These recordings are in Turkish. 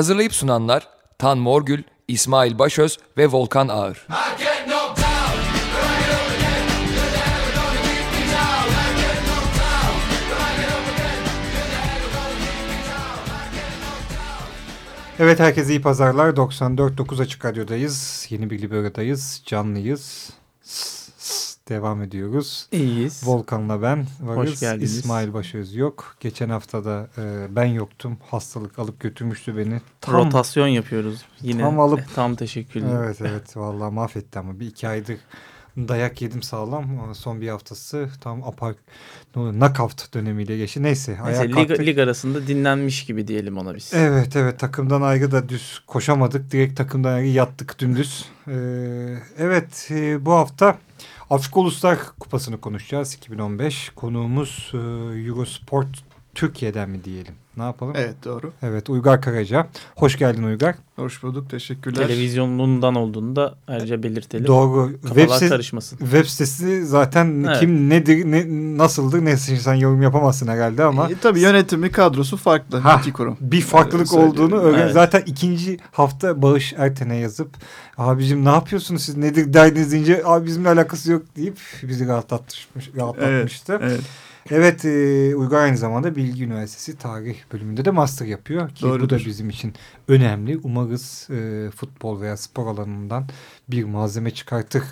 Hazırlayıp sunanlar Tan Morgül, İsmail Başöz ve Volkan Ağır. Evet herkese iyi pazarlar. 94.9 Açık Radyo'dayız. Yeni bir Libero'dayız. Canlıyız. Devam ediyoruz. İyiyiz. Volkan'la ben varız. Hoş geldiniz. İsmail Başöz yok. Geçen haftada e, ben yoktum. Hastalık alıp götürmüştü beni. Tam, Rotasyon yapıyoruz yine. Tam alıp- Eh, tam teşekkürler. Evet evet vallahi mahvetti ama bir iki aydır dayak yedim sağlam. Son bir haftası tam apar knockout dönemiyle geçti. Neyse Neyse, lig, kalktık. lig arasında dinlenmiş gibi diyelim ona biz. Evet evet takımdan ayrı da düz koşamadık. Direkt takımdan ayrı yattık dümdüz. Ee, evet e, bu hafta Afrika Uluslar Kupası'nı konuşacağız 2015. Konuğumuz e, Eurosport Türkiye'den mi diyelim? Ne yapalım? Evet doğru. Evet Uygar Karaca. Hoş geldin Uygar. Hoş bulduk. Teşekkürler. Televizyonundan olduğunu da ayrıca belirtelim. Doğru. Kafalar Web, sitesi, karışmasın. web sitesi zaten Evet. kim nedir ne, nasıldır neyse sen yorum yapamazsın herhalde ama E, tabii yönetimi kadrosu farklı. Ha, iki kurum. bir farklılık Evet, söyleyeyim. olduğunu öğren. Evet. Zaten ikinci hafta Bağış Erten'e yazıp abicim ne yapıyorsunuz siz nedir derdiniz deyince abi bizimle alakası yok deyip bizi rahatlatmış, rahatlatmıştı. Evet, Evet. e, Uygar aynı zamanda Bilgi Üniversitesi Tarih bölümünde de master yapıyor ki bu da Doğrudur. bizim için önemli. Umarız e, futbol veya spor alanından bir malzeme çıkartır.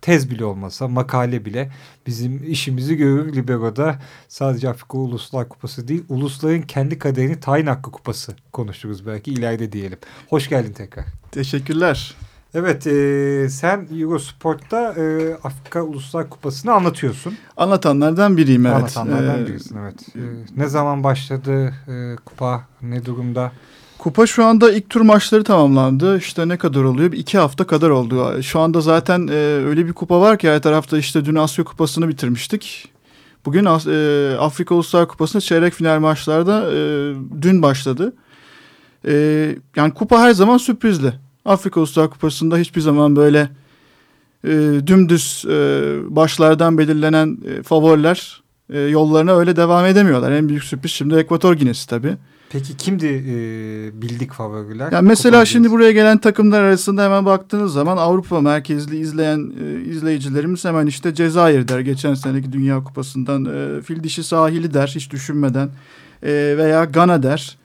Tez bile olmasa makale bile bizim işimizi görür Libero'da sadece Afrika Uluslar Kupası değil ulusların kendi kaderini tayin hakkı kupası konuşuruz belki ileride diyelim. Hoş geldin tekrar. Teşekkürler. Evet e, sen Eurosport'ta e, Afrika Uluslar Kupası'nı anlatıyorsun. Anlatanlardan biriyim evet. Anlatanlardan Ee, birisin evet. E, ne zaman başladı e, kupa ne durumda? Kupa şu anda ilk tur maçları tamamlandı. İşte ne kadar oluyor? İki hafta kadar oldu. Şu anda zaten e, öyle bir kupa var ki her tarafta işte dün Asya Kupası'nı bitirmiştik. Bugün e, Afrika Uluslar Kupası'nda çeyrek final maçlarda e, dün başladı. E, yani kupa her zaman sürprizli. Afrika Uluslar Kupası'nda hiçbir zaman böyle e, dümdüz e, başlardan belirlenen e, favoriler e, yollarına öyle devam edemiyorlar. En büyük sürpriz şimdi Ekvator Ginesi tabii. Peki kimdi e, bildik favoriler? Ya mesela Kupa şimdi buraya gelen takımlar arasında hemen baktığınız zaman Avrupa merkezli izleyen e, izleyicilerimiz hemen işte Cezayir der. Geçen seneki Dünya Kupası'ndan e, fil dişi sahili der hiç düşünmeden. E, veya Gana der.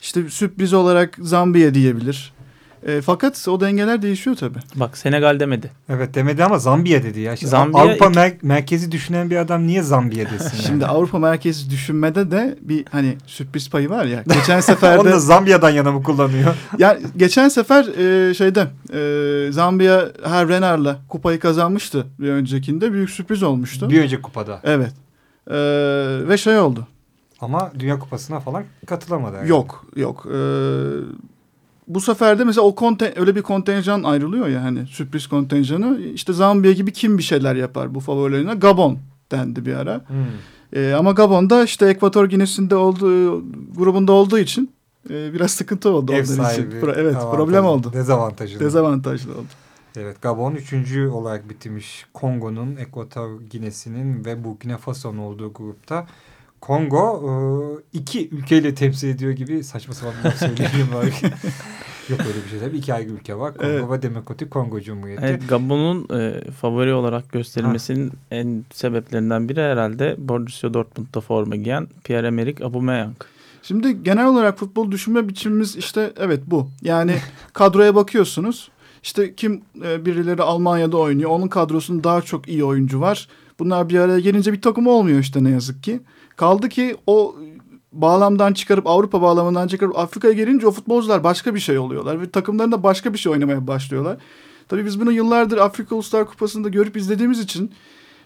İşte sürpriz olarak Zambiya diyebilir. E, fakat o dengeler değişiyor tabii. Bak Senegal demedi. Evet demedi ama Zambiya dedi ya. Şimdi Zambiya Avrupa iki- mer- merkezi düşünen bir adam niye Zambiya desin yani? Şimdi Avrupa merkezi düşünmede de bir hani sürpriz payı var ya. Geçen Onu seferde da Zambiya'dan yana mı kullanıyor? Yani geçen sefer e, şeyde e, Zambiya her Renar'la kupayı kazanmıştı bir öncekinde. Büyük sürpriz olmuştu. bir önceki kupada. Evet. E, ve şey oldu. Ama Dünya Kupası'na falan katılamadı. herhalde. Yok yok. E, bu sefer de mesela o konten, öyle bir kontenjan ayrılıyor ya hani sürpriz kontenjanı. İşte Zambiya gibi kim bir şeyler yapar bu favorilerine? Gabon dendi bir ara. Hmm. E, ama Gabon'da işte Ekvator Ginesi'nde olduğu grubunda olduğu için e, biraz sıkıntı oldu. Ev onlar için. sahibi. Pro- evet avantajlı, problem oldu. Dezavantajlı. Dezavantajlı oldu. Evet Gabon üçüncü olarak bitirmiş. Kongo'nun, Ekvator Ginesi'nin ve Burkina Faso'nun olduğu grupta. Kongo e, iki ülkeyle temsil ediyor gibi saçma sapan bir söyleyeyim var. Yok öyle bir şey tabii. İki ayrı ülke var. Kongo Evet. ve Demokratik Kongo Cumhuriyeti. Evet, Gabon'un e, favori olarak gösterilmesinin en sebeplerinden biri herhalde Borussia Dortmund'da forma giyen Pierre-Emerick Aubameyang. Şimdi genel olarak futbol düşünme biçimimiz işte evet bu. Yani kadroya bakıyorsunuz. İşte kim e, birileri Almanya'da oynuyor. Onun kadrosunun daha çok iyi oyuncu var. Bunlar bir araya gelince bir takım olmuyor işte ne yazık ki. Kaldı ki o bağlamdan çıkarıp Avrupa bağlamından çıkarıp Afrika'ya gelince o futbolcular başka bir şey oluyorlar. Ve takımların da başka bir şey oynamaya başlıyorlar. Tabii biz bunu yıllardır Afrika Uluslar Kupası'nda görüp izlediğimiz için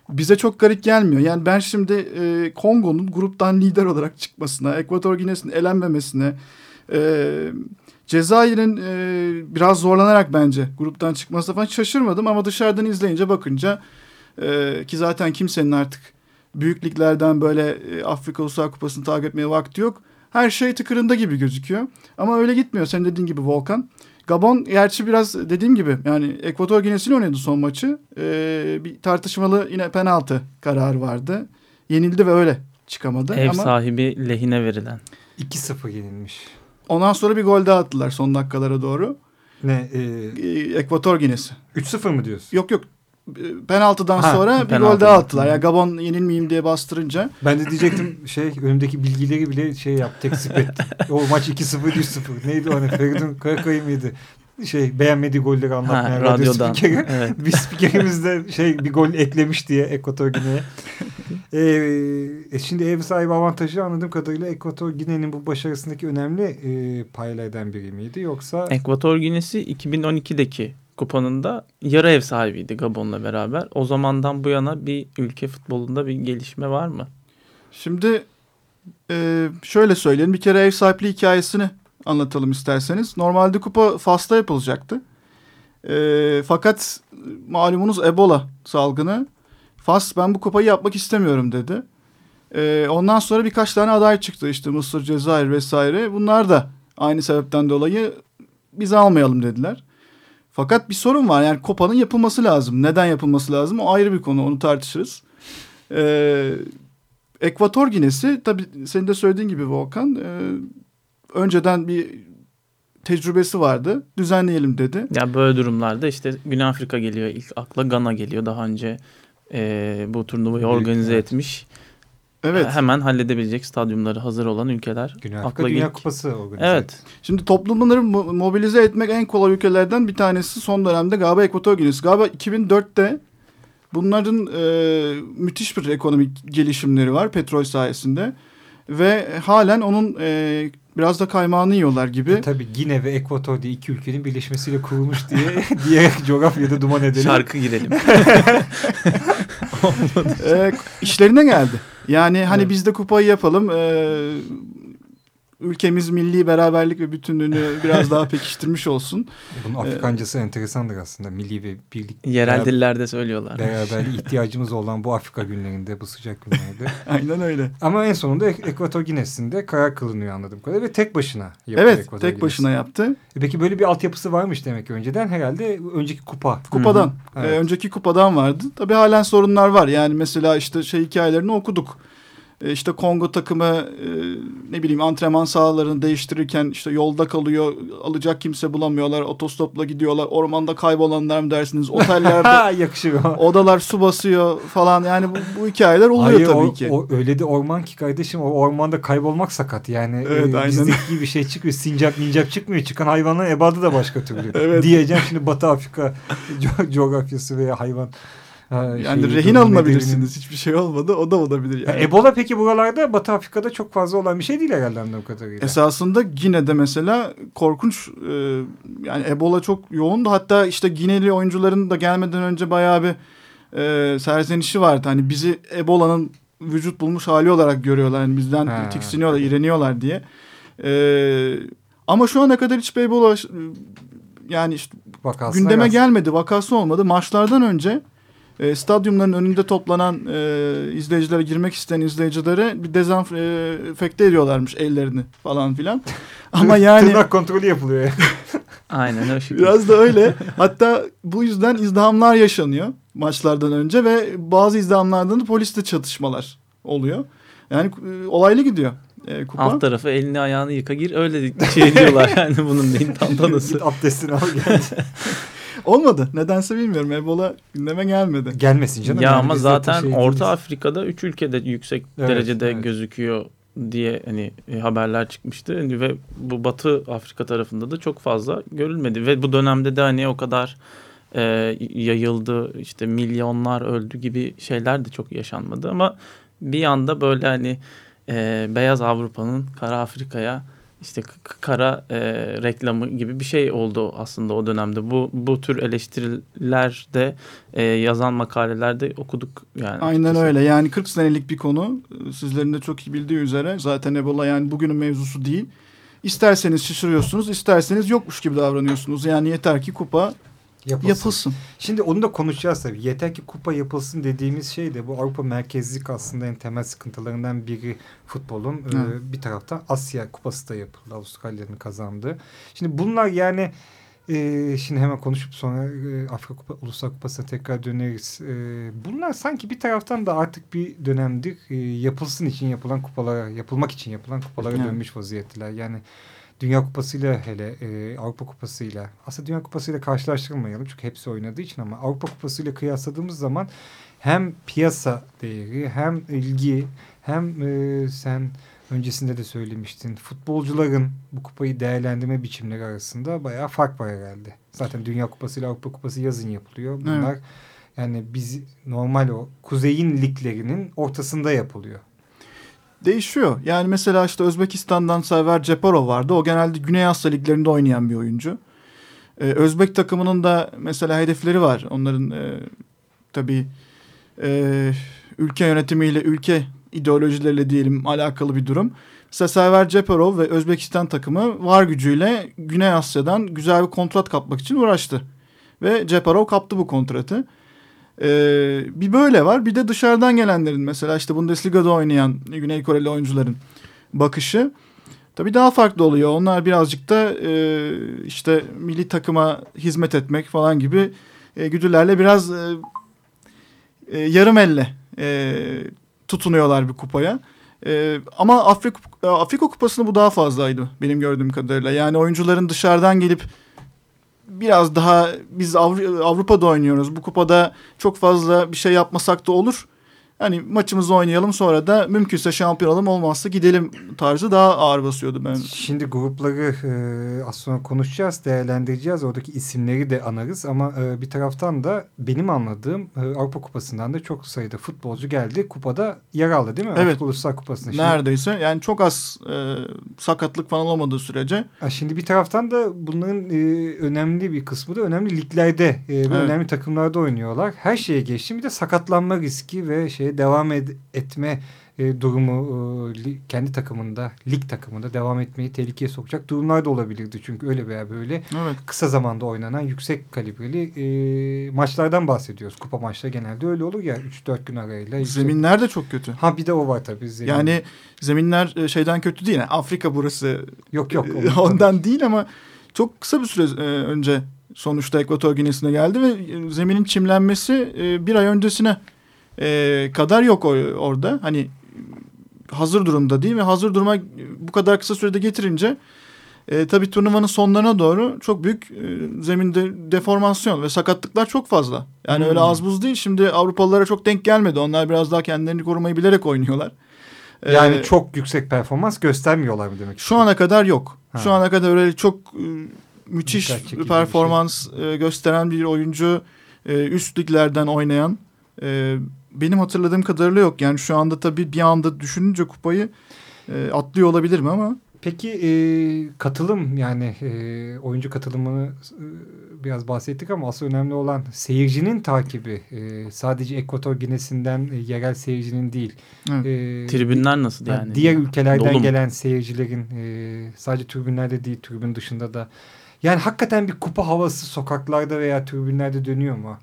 bize çok garip gelmiyor. Yani ben şimdi e, Kongo'nun gruptan lider olarak çıkmasına, Ekvator Ginesi'nin elenmemesine, e, Cezayir'in e, biraz zorlanarak bence gruptan çıkmasına falan şaşırmadım. Ama dışarıdan izleyince bakınca e, ki zaten kimsenin artık büyük liglerden böyle e, Afrika Uluslar Kupası'nı takip etmeye vakti yok. Her şey tıkırında gibi gözüküyor. Ama öyle gitmiyor. Senin dediğin gibi Volkan. Gabon gerçi biraz dediğim gibi yani Ekvator Ginesi'yle oynadı son maçı. Ee, bir tartışmalı yine penaltı kararı vardı. Yenildi ve öyle çıkamadı. Ev Ama sahibi lehine verilen. 2-0 yenilmiş. ondan sonra bir gol daha attılar son dakikalara doğru. Ne? E, Ee, Ekvator Ginesi. 3-0 mı diyorsun? Yok yok e, penaltıdan Ha, sonra bir penaltıdan. gol daha attılar. Yani Gabon yenilmeyeyim diye bastırınca. Ben de diyecektim şey önümdeki bilgileri bile şey yap tekzip et. O maç 2-0 3-0 neydi o hani Feridun Karakaya mıydı? Şey beğenmediği golleri anlatmaya Ha, radyo spikeri. evet. bir spikerimiz de şey bir gol eklemiş diye Ekvator Gine'ye. Ee, e, şimdi ev sahibi avantajı anladığım kadarıyla Ekvator Gine'nin bu başarısındaki önemli e, paylardan biri miydi yoksa Ekvator Ginesi 2012'deki kupanın yarı ev sahibiydi Gabon'la beraber. O zamandan bu yana bir ülke futbolunda bir gelişme var mı? Şimdi e, şöyle söyleyelim bir kere ev sahipliği hikayesini anlatalım isterseniz. Normalde kupa Fas'ta yapılacaktı. E, fakat malumunuz Ebola salgını. Fas ben bu kupayı yapmak istemiyorum dedi. E, ondan sonra birkaç tane aday çıktı işte Mısır, Cezayir vesaire. Bunlar da aynı sebepten dolayı biz almayalım dediler. Fakat bir sorun var yani Kopa'nın yapılması lazım. Neden yapılması lazım o ayrı bir konu onu tartışırız. Ee, Ekvator Ginesi tabii senin de söylediğin gibi Volkan e, önceden bir tecrübesi vardı. Düzenleyelim dedi. Ya böyle durumlarda işte Güney Afrika geliyor ilk akla Gana geliyor daha önce e, bu turnuvayı organize evet. etmiş. Evet. Hemen halledebilecek stadyumları hazır olan ülkeler. Güney akla Afrika Dünya ilk- Kupası organize Evet. Şimdi toplumları mo- mobilize etmek en kolay ülkelerden bir tanesi son dönemde galiba Ekvator Ginesi. Galiba 2004'te bunların e, müthiş bir ekonomik gelişimleri var petrol sayesinde. Ve halen onun e, biraz da kaymağını yiyorlar gibi. E, Tabii Gine ve Ekvator diye iki ülkenin birleşmesiyle kurulmuş diye diye coğrafyada duman edelim. Şarkı girelim. e, işlerine geldi. Yani hani Evet. biz de kupayı yapalım. E, ülkemiz milli beraberlik ve bütünlüğünü biraz daha pekiştirmiş olsun. Bunun Afrikancası enteresandır aslında. Milli ve birlik Yerel beraber- dillerde söylüyorlar. beraber ihtiyacımız olan bu Afrika günlerinde, bu sıcak günlerde. Aynen öyle. Ama en sonunda Ek- Ekvator Ginesi'nde karar kılınıyor anladığım kadarıyla ve tek başına yapıyor Evet Ekvator tek Ginesi. başına yaptı. E Peki böyle bir altyapısı varmış demek ki önceden herhalde önceki kupa. Kupadan. Hı hı. Ee, Evet. önceki kupadan vardı. Tabii halen sorunlar var. Yani mesela işte şey hikayelerini okuduk. Ee, işte Kongo takımı e, ne bileyim antrenman sahalarını değiştirirken işte yolda kalıyor. Alacak kimse bulamıyorlar. Otostopla gidiyorlar. Ormanda kaybolanlar mı dersiniz? Otellerde o. odalar su basıyor falan. Yani bu, bu hikayeler oluyor Hayır, tabii o, ki. o öyle de orman ki kardeşim o ormanda kaybolmak sakat yani. Evet, e. Bizdeki bir şey çıkmıyor. Sincap mincap çıkmıyor. Çıkan hayvanların ebadı da başka türlü. Evet. Diyeceğim şimdi Batı Afrika co- coğrafyası veya hayvan. Ha, yani şeyi, rehin alınabilirsiniz. Hiçbir şey olmadı. O da olabilir yani. Ya Ebola peki buralarda Batı Afrika'da çok fazla olan bir şey değil herhalde anladığım kadarıyla. Esasında Gine'de mesela korkunç e, yani Ebola çok yoğundu. Hatta işte Gineli oyuncuların da gelmeden önce bayağı bir e, serzenişi vardı. Hani bizi Ebola'nın vücut bulmuş hali olarak görüyorlar. Yani bizden Ha. tiksiniyorlar, iğreniyorlar diye. E, ama şu ana kadar hiçbir Ebola yani işte Vakasına gündeme rast- gelmedi. Vakası olmadı. Maçlardan önce e, stadyumların önünde toplanan e, izleyicilere girmek isteyen izleyicilere bir dezenfekte ediyorlarmış ellerini falan filan. Ama yani Tırnak kontrolü yapılıyor. ya. Aynen o şekilde. biraz da öyle. Hatta bu yüzden izdihamlar yaşanıyor maçlardan önce ve bazı izdihamlardan da polisle çatışmalar oluyor. Yani e, olaylı gidiyor e, kupa. Alt tarafı elini ayağını yıka gir öyle şey diyorlar yani bunun değil tantanası. Git abdestini al gel. Olmadı. Nedense bilmiyorum. Ebola gündeme gelmedi. Gelmesin canım. ya yani ama zaten şey Orta değiliz. Afrika'da üç ülkede yüksek Evet, derecede evet. gözüküyor diye hani e, haberler çıkmıştı Hani ve bu Batı Afrika tarafında da çok fazla görülmedi ve bu dönemde de hani o kadar e, yayıldı işte milyonlar öldü gibi şeyler de çok yaşanmadı ama bir anda böyle hani e, beyaz Avrupa'nın kara Afrika'ya işte kara e, reklamı gibi bir şey oldu aslında o dönemde. Bu bu tür eleştiriler de e, yazan makalelerde okuduk yani. Aynen açıkçası. öyle. Yani 40 senelik bir konu. Sizlerin de çok iyi bildiği üzere zaten Ebola yani bugünün mevzusu değil. İsterseniz şaşırıyorsunuz, isterseniz yokmuş gibi davranıyorsunuz. Yani yeter ki kupa Yapılsın. yapılsın. Şimdi onu da konuşacağız tabii. Yeter ki kupa yapılsın dediğimiz şey de bu Avrupa merkezlik aslında en temel sıkıntılarından biri futbolun. Ee, bir taraftan Asya kupası da yapıldı. Avustralya'nın kazandığı. Şimdi bunlar yani e, şimdi hemen konuşup sonra e, Afrika Kupa, Uluslar Kupası'na tekrar döneriz. E, bunlar sanki bir taraftan da artık bir dönemdir e, yapılsın için yapılan kupalara, yapılmak için yapılan kupalara Evet. dönmüş vaziyetteler. Yani Dünya Kupası'yla hele e, Avrupa Kupası'yla aslında Dünya Kupası'yla karşılaştırmayalım çünkü hepsi oynadığı için ama Avrupa Kupası'yla kıyasladığımız zaman hem piyasa değeri hem ilgi hem e, sen öncesinde de söylemiştin futbolcuların bu kupayı değerlendirme biçimleri arasında bayağı fark var herhalde. Zaten Dünya Kupası ile Avrupa Kupası yazın yapılıyor. Bunlar evet. yani biz normal o kuzeyin liglerinin ortasında yapılıyor değişiyor. Yani mesela işte Özbekistan'dan Server Ceparov vardı. O genelde Güney Asya liglerinde oynayan bir oyuncu. Ee, Özbek takımının da mesela hedefleri var. Onların e, tabii e, ülke yönetimiyle, ülke ideolojileriyle diyelim alakalı bir durum. Mesela Server Ceparov ve Özbekistan takımı var gücüyle Güney Asya'dan güzel bir kontrat kapmak için uğraştı. Ve Ceparov kaptı bu kontratı. Ee, bir böyle var. Bir de dışarıdan gelenlerin mesela işte Bundesliga'da oynayan Güney Koreli oyuncuların bakışı tabii daha farklı oluyor. Onlar birazcık da e, işte milli takıma hizmet etmek falan gibi e, güdülerle biraz e, e, yarım elle e, tutunuyorlar bir kupaya. E, ama Afrika, Afrika kupasında bu daha fazlaydı benim gördüğüm kadarıyla. Yani oyuncuların dışarıdan gelip biraz daha biz Avrupa'da oynuyoruz. Bu kupada çok fazla bir şey yapmasak da olur hani maçımızı oynayalım sonra da mümkünse şampiyon olalım olmazsa gidelim tarzı daha ağır basıyordu ben. Şimdi grupları e, az sonra konuşacağız, değerlendireceğiz. Oradaki isimleri de anarız ama e, bir taraftan da benim anladığım e, Avrupa Kupası'ndan da çok sayıda futbolcu geldi. Kupada yer aldı değil mi? Evet. Avrupa Uluslar Kupası'nda. Şimdi, Neredeyse yani çok az e, sakatlık falan olmadığı sürece. Şimdi bir taraftan da bunların e, önemli bir kısmı da önemli liglerde e, ve evet. önemli takımlarda oynuyorlar. Her şeye geçti bir de sakatlanma riski ve şey devam ed etme e, durumu e, kendi takımında, lig takımında devam etmeyi tehlikeye sokacak durumlar da olabilirdi. Çünkü öyle veya böyle evet. kısa zamanda oynanan yüksek kalibreli e, maçlardan bahsediyoruz. Kupa maçları genelde öyle olur ya 3-4 gün arayla. Yüksek... Zeminler de çok kötü. Ha bir de o var tabii. Zemin. Yani zeminler e, şeyden kötü değil. Yani Afrika burası. Yok yok. E, ondan değil ama çok kısa bir süre önce sonuçta Ekvator Ginesi'ne geldi ve zeminin çimlenmesi bir ay öncesine e, kadar yok orada. Hani hazır durumda değil ve hazır duruma bu kadar kısa sürede getirince e, tabii turnuvanın sonlarına doğru çok büyük e, zeminde deformasyon ve sakatlıklar çok fazla. Yani hmm. öyle az buz değil. Şimdi Avrupalılara çok denk gelmedi. Onlar biraz daha kendilerini korumayı bilerek oynuyorlar. Yani ee, çok yüksek performans göstermiyorlar mı demek? Şu ana kadar yok. Ha. Şu ana kadar öyle çok e, müthiş performans şey. e, gösteren bir oyuncu e, üst liglerden oynayan e, benim hatırladığım kadarıyla yok. Yani şu anda tabii bir anda düşününce kupayı e, atlıyor olabilir mi ama. Peki e, katılım yani e, oyuncu katılımını e, biraz bahsettik ama asıl önemli olan seyircinin takibi. E, sadece Ekvator Ginesi'nden e, yerel seyircinin değil. Evet. E, Tribünler nasıl yani? Diğer ülkelerden Dolu gelen seyircilerin e, sadece tribünlerde değil tribün dışında da. Yani hakikaten bir kupa havası sokaklarda veya tribünlerde dönüyor mu?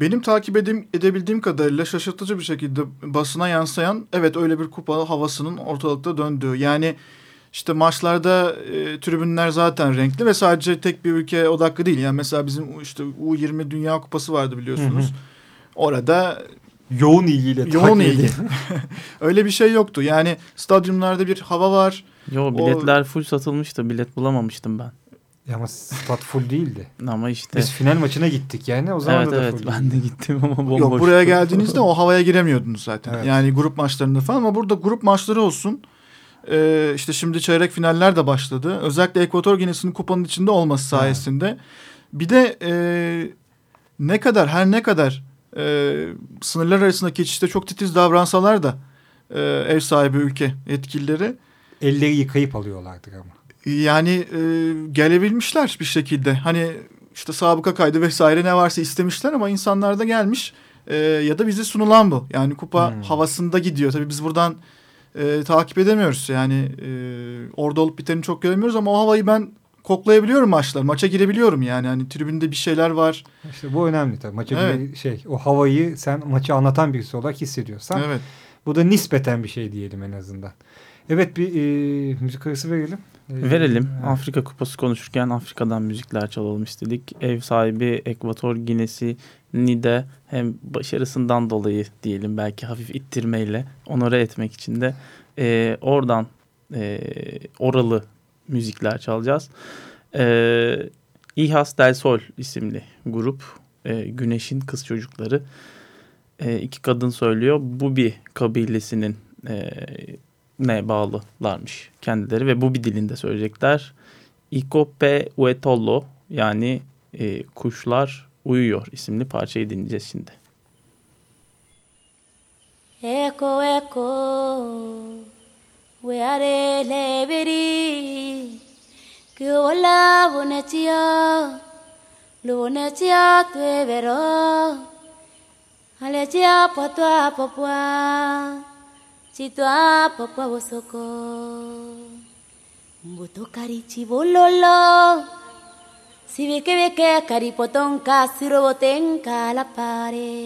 Benim takip edebildiğim kadarıyla şaşırtıcı bir şekilde basına yansıyan evet öyle bir kupa havasının ortalıkta döndüğü. Yani işte maçlarda e, tribünler zaten renkli ve sadece tek bir ülke odaklı değil. Yani mesela bizim işte U20 Dünya Kupası vardı biliyorsunuz. Hı hı. Orada yoğun ilgiyle yoğun ilgi. öyle bir şey yoktu. Yani stadyumlarda bir hava var. Yo biletler o... full satılmıştı. Bilet bulamamıştım ben. Ya ama stat full değildi. Ama işte. Biz final maçına gittik yani o zaman evet, da evet, full ben de gittim ama bomboş. Yok buraya geldiğinizde o havaya giremiyordunuz zaten. Evet. Yani grup maçlarında falan ama burada grup maçları olsun. Ee, işte şimdi çeyrek finaller de başladı. Özellikle Ekvator Ginesi'nin kupanın içinde olması sayesinde. Evet. Bir de e, ne kadar her ne kadar e, sınırlar arasındaki geçişte çok titiz davransalar da e, ev sahibi ülke yetkilileri. Elleri yıkayıp alıyorlardır ama yani e, gelebilmişler bir şekilde. Hani işte sabıka kaydı vesaire ne varsa istemişler ama insanlar da gelmiş. E, ya da bize sunulan bu. Yani kupa hmm. havasında gidiyor. Tabii biz buradan e, takip edemiyoruz. Yani e, orada olup biteni çok göremiyoruz ama o havayı ben koklayabiliyorum maçlar. Maça girebiliyorum yani. Hani tribünde bir şeyler var. İşte bu önemli tabii. Maça evet. şey o havayı sen maçı anlatan birisi olarak hissediyorsan. Evet. Bu da nispeten bir şey diyelim en azından. Evet bir e, müzik arası verelim. E, verelim. Evet. Afrika Kupası konuşurken Afrika'dan müzikler çalalım istedik. Ev sahibi Ekvator Ginesi'ni de hem başarısından dolayı diyelim belki hafif ittirmeyle onore etmek için de e, oradan e, oralı müzikler çalacağız. Ee, İHAS Del Sol isimli grup. E, Güneş'in kız çocukları. E, iki kadın söylüyor. Bubi kabilesinin e, ne bağlılarmış kendileri ve Bubi dilinde söyleyecekler. Ikope Uetollo yani e, Kuşlar Uyuyor isimli parçayı dinleyeceğiz şimdi. Eko eko weare leberi Kiola bonetia Lubonetia tuevero Aletia potua popua Chitua popua Sitoa popoa bozoko Botokari txibololo Zibeke-beke karipotonka Zirobotenka kalapare.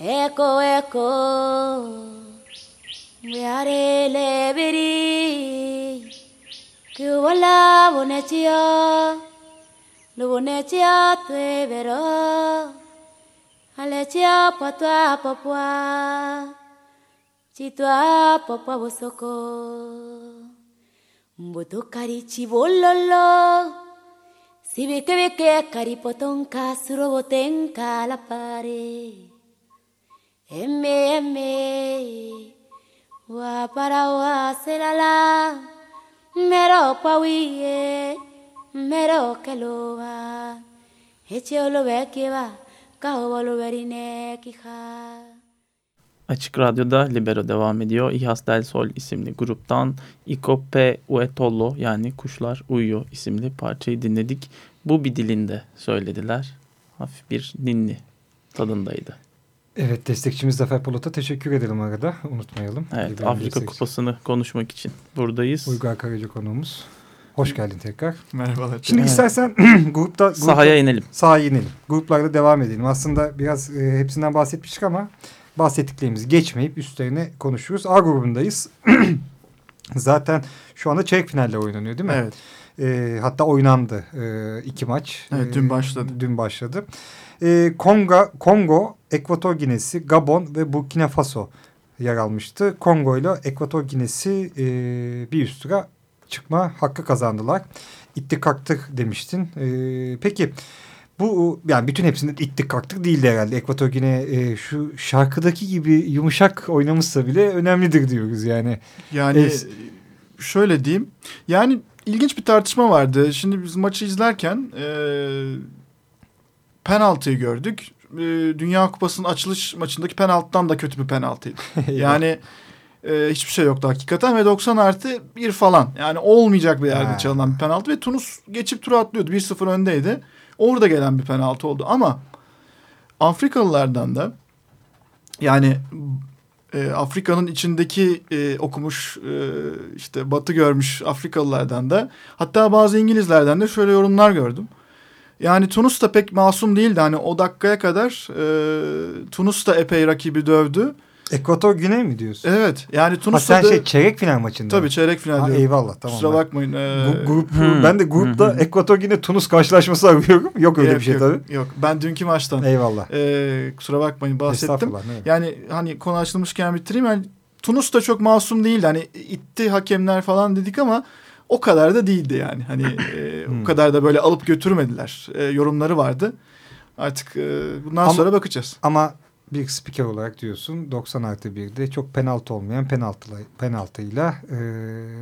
Eko, eko. Beare leberi Kiubola bonetxio Lubonetxio tuebero Aletxio potua popoa txitoa popoa bozoko. Botokari txibololo, zibeke-beke karipotonka zurobotenka lapare. Eme, eme, guaparaua zerala, mero pauie, mero keloa, etxe olo bekiba, kaho bolu berinek ijar. Açık Radyo'da Libero devam ediyor. İHAS Del Sol isimli gruptan Ikope Uetollo yani Kuşlar Uyuyor isimli parçayı dinledik. Bu bir dilinde söylediler. Hafif bir ninni tadındaydı. Evet destekçimiz Zafer Polat'a teşekkür edelim arada. Unutmayalım. Evet Libero'nun Afrika destekçisi. Kupası'nı konuşmak için buradayız. Uygar Karaca konuğumuz. Hoş geldin tekrar. Merhabalar. Şimdi Evet. istersen grupta, grupta Sahaya inelim. sahaya inelim. Gruplarda devam edelim. Aslında biraz e, hepsinden bahsetmiştik ama bahsettiklerimizi geçmeyip üstlerine konuşuruz. A grubundayız. Zaten şu anda çeyrek finaller oynanıyor değil mi? Evet. E, hatta oynandı e, iki maç. Evet, dün başladı. Dün başladı. E, Konga, Kongo, Ekvator Ginesi, Gabon ve Burkina Faso yer almıştı. Kongo ile Ekvator Ginesi e, bir üst tura çıkma hakkı kazandılar. İttikaktık demiştin. E, peki bu yani bütün hepsinde ittikaktık değildi herhalde. Ekvator Gine e, şu şarkıdaki gibi yumuşak oynamışsa bile önemlidir diyoruz yani. Yani Evet. şöyle diyeyim. Yani ilginç bir tartışma vardı. Şimdi biz maçı izlerken e, penaltıyı gördük. E, Dünya Kupası'nın açılış maçındaki penaltıdan da kötü bir penaltıydı. yani e, hiçbir şey yoktu hakikaten ve 90 artı bir falan. Yani olmayacak bir yerde Ha. çalınan bir penaltı ve Tunus geçip tura atlıyordu. 1-0 öndeydi. Orada gelen bir penaltı oldu ama Afrikalılardan da yani e, Afrika'nın içindeki e, okumuş e, işte batı görmüş Afrikalılardan da hatta bazı İngilizlerden de şöyle yorumlar gördüm. Yani Tunus da pek masum değildi. Hani o dakikaya kadar e, Tunus da epey rakibi dövdü. Ekvator Güney mi diyorsun? Evet yani ha Tunus'ta sen da şey çeyrek final maçında. tabii çeyrek final Ha, diyorum. eyvallah tamam. Kusura ben- bakmayın. E, Gu- grup, Hmm. Ben de grupta hı. Ekvator Gine Tunus karşılaşması arıyorum. Yok öyle yok, bir şey yok, tabii. Yok ben dünkü maçtan. Eyvallah. E, kusura bakmayın bahsettim. Yani hani konu açılmışken bitireyim. Yani Tunus da çok masum değildi. Hani itti hakemler falan dedik ama o kadar da değildi yani. Hani e, Hmm. o kadar da böyle alıp götürmediler. E, yorumları vardı. Artık e, bundan Ama- sonra bakacağız. Ama bir spiker olarak diyorsun 90 artı 1'de çok penaltı olmayan penaltıla, penaltıyla e,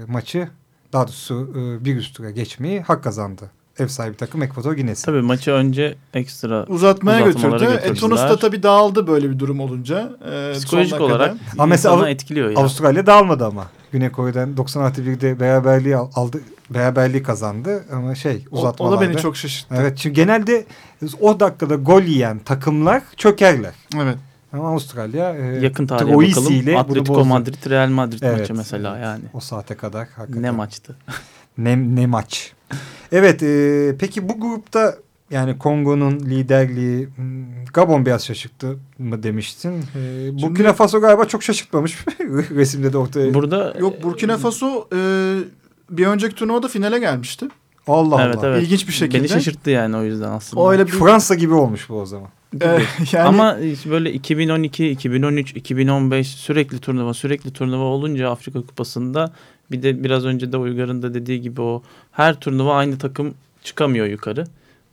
maçı daha doğrusu e, bir üst tura geçmeyi hak kazandı. Ev sahibi takım Ekvator Ginesi. Tabii maçı önce ekstra Uzatmaya götürdü. E. Tunus da tabii dağıldı böyle bir durum olunca. E, psikolojik olarak kadar. Ama mesela Av- etkiliyor ya. Avustralya dağılmadı ama. Güney Kore'den 90 artı 1'de beraberliği al- aldı. Beraberliği kazandı ama şey O, o uzatmalarda. da beni çok şaşırttı. Evet çünkü genelde o dakikada gol yiyen takımlar çökerler. Evet. Ama Avustralya e, Yakın tarihe Troisi bakalım. ile Atletico. Madrid, Real Madrid Evet, maçı mesela yani. O saate kadar hakikaten. Ne maçtı. Ne, ne maç. Evet e, peki bu grupta yani Kongo'nun liderliği hmm, Gabon biraz şaşırttı mı demiştin. E, Burkina Faso galiba çok şaşırtmamış. Resimde de ortaya. Burada Yok Burkina Faso e, bir önceki turnuvada finale gelmişti. Allah Evet, Allah. evet. İlginç bir şekilde. beni şaşırttı yani o yüzden aslında. O öyle bir Fransa gibi olmuş bu o zaman. e, yani Ama böyle 2012, 2013, 2015 sürekli turnuva sürekli turnuva olunca Afrika Kupası'nda Bir de biraz önce de Uygar'ın da dediği gibi o her turnuva aynı takım çıkamıyor yukarı.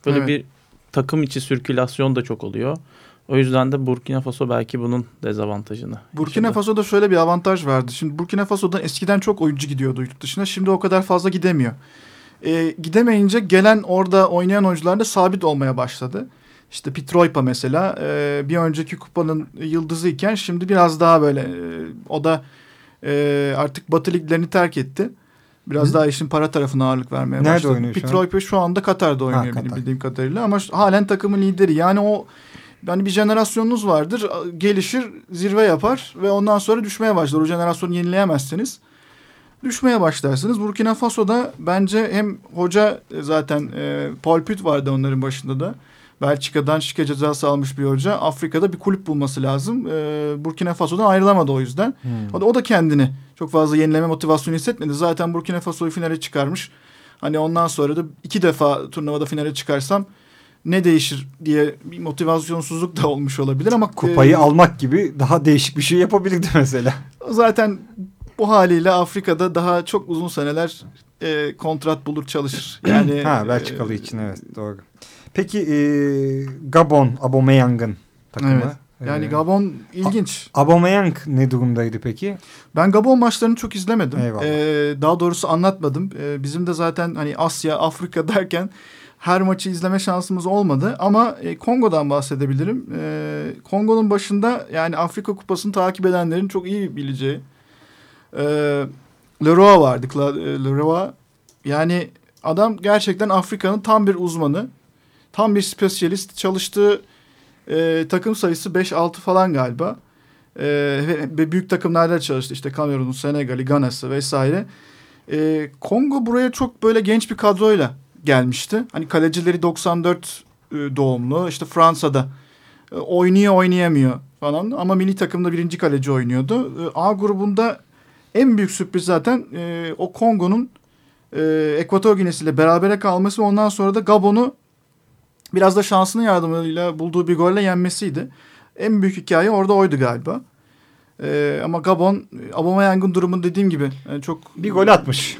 Böyle Evet. bir takım içi sirkülasyon da çok oluyor. O yüzden de Burkina Faso belki bunun dezavantajını. Burkina yaşadı. Faso'da şöyle bir avantaj vardı. Şimdi Burkina Faso'dan eskiden çok oyuncu gidiyordu yurt dışına. Şimdi o kadar fazla gidemiyor. Ee, gidemeyince gelen orada oynayan oyuncular da sabit olmaya başladı. İşte Pitroipa mesela e, bir önceki kupanın yıldızı iken şimdi biraz daha böyle e, o da e, artık Batı liglerini terk etti. Biraz Hı. daha işin para tarafına ağırlık vermeye Nerede başladı. oynuyor şu an? Şu anda Katar'da oynuyor Ha, Katar. bildiğim kadarıyla ama halen takımın lideri. Yani o yani bir jenerasyonunuz vardır. Gelişir, zirve yapar ve ondan sonra düşmeye başlar. O jenerasyonu yenileyemezseniz düşmeye başlarsınız. Burkina Faso'da bence hem hoca e, zaten e, Paul Püt vardı onların başında da. Belçika'dan şike cezası almış bir hoca. Afrika'da bir kulüp bulması lazım. E, Burkina Faso'dan ayrılamadı o yüzden. Hmm. O da, o da kendini çok fazla yenileme motivasyonu hissetmedi. Zaten Burkina Faso'yu finale çıkarmış. Hani ondan sonra da iki defa turnuvada finale çıkarsam ne değişir diye bir motivasyonsuzluk da olmuş olabilir ama Kupayı e, almak gibi daha değişik bir şey yapabilirdi mesela. zaten bu haliyle Afrika'da daha çok uzun seneler e, kontrat bulur çalışır. Yani ha Belçikalı için evet doğru. Peki e, Gabon Aubameyang'ın takımı. Evet. Yani E, Gabon ilginç. Aubameyang ne durumdaydı peki? Ben Gabon maçlarını çok izlemedim. Eyvallah. Ee, daha doğrusu anlatmadım. Ee, bizim de zaten hani Asya, Afrika derken her maçı izleme şansımız olmadı. Ama e, Kongo'dan bahsedebilirim. Ee, Kongo'nun başında yani Afrika Kupası'nı takip edenlerin çok iyi bileceği. Ee, Leroy vardı. E, Leroy. Yani adam gerçekten Afrika'nın tam bir uzmanı. Tam bir spesyalist. Çalıştığı e, takım sayısı 5-6 falan galiba. Ee, ve- büyük takımlarda çalıştı. İşte Kamerun'un, Senegal'i, Gana'sı vesaire. Ee, Kongo buraya çok böyle genç bir kadroyla gelmişti. Hani kalecileri 94 e, doğumlu. İşte Fransa'da e, oynuyor oynayamıyor falan. Ama milli takımda birinci kaleci oynuyordu. E, A grubunda en büyük sürpriz zaten e, o Kongo'nun e, Ekvator Ginesi ile berabere kalması ondan sonra da Gabon'u biraz da şansının yardımıyla bulduğu bir golle yenmesiydi. En büyük hikaye orada oydu galiba. Ee, ama Gabon, Aubameyang'ın durumu dediğim gibi yani çok Bir gol atmış.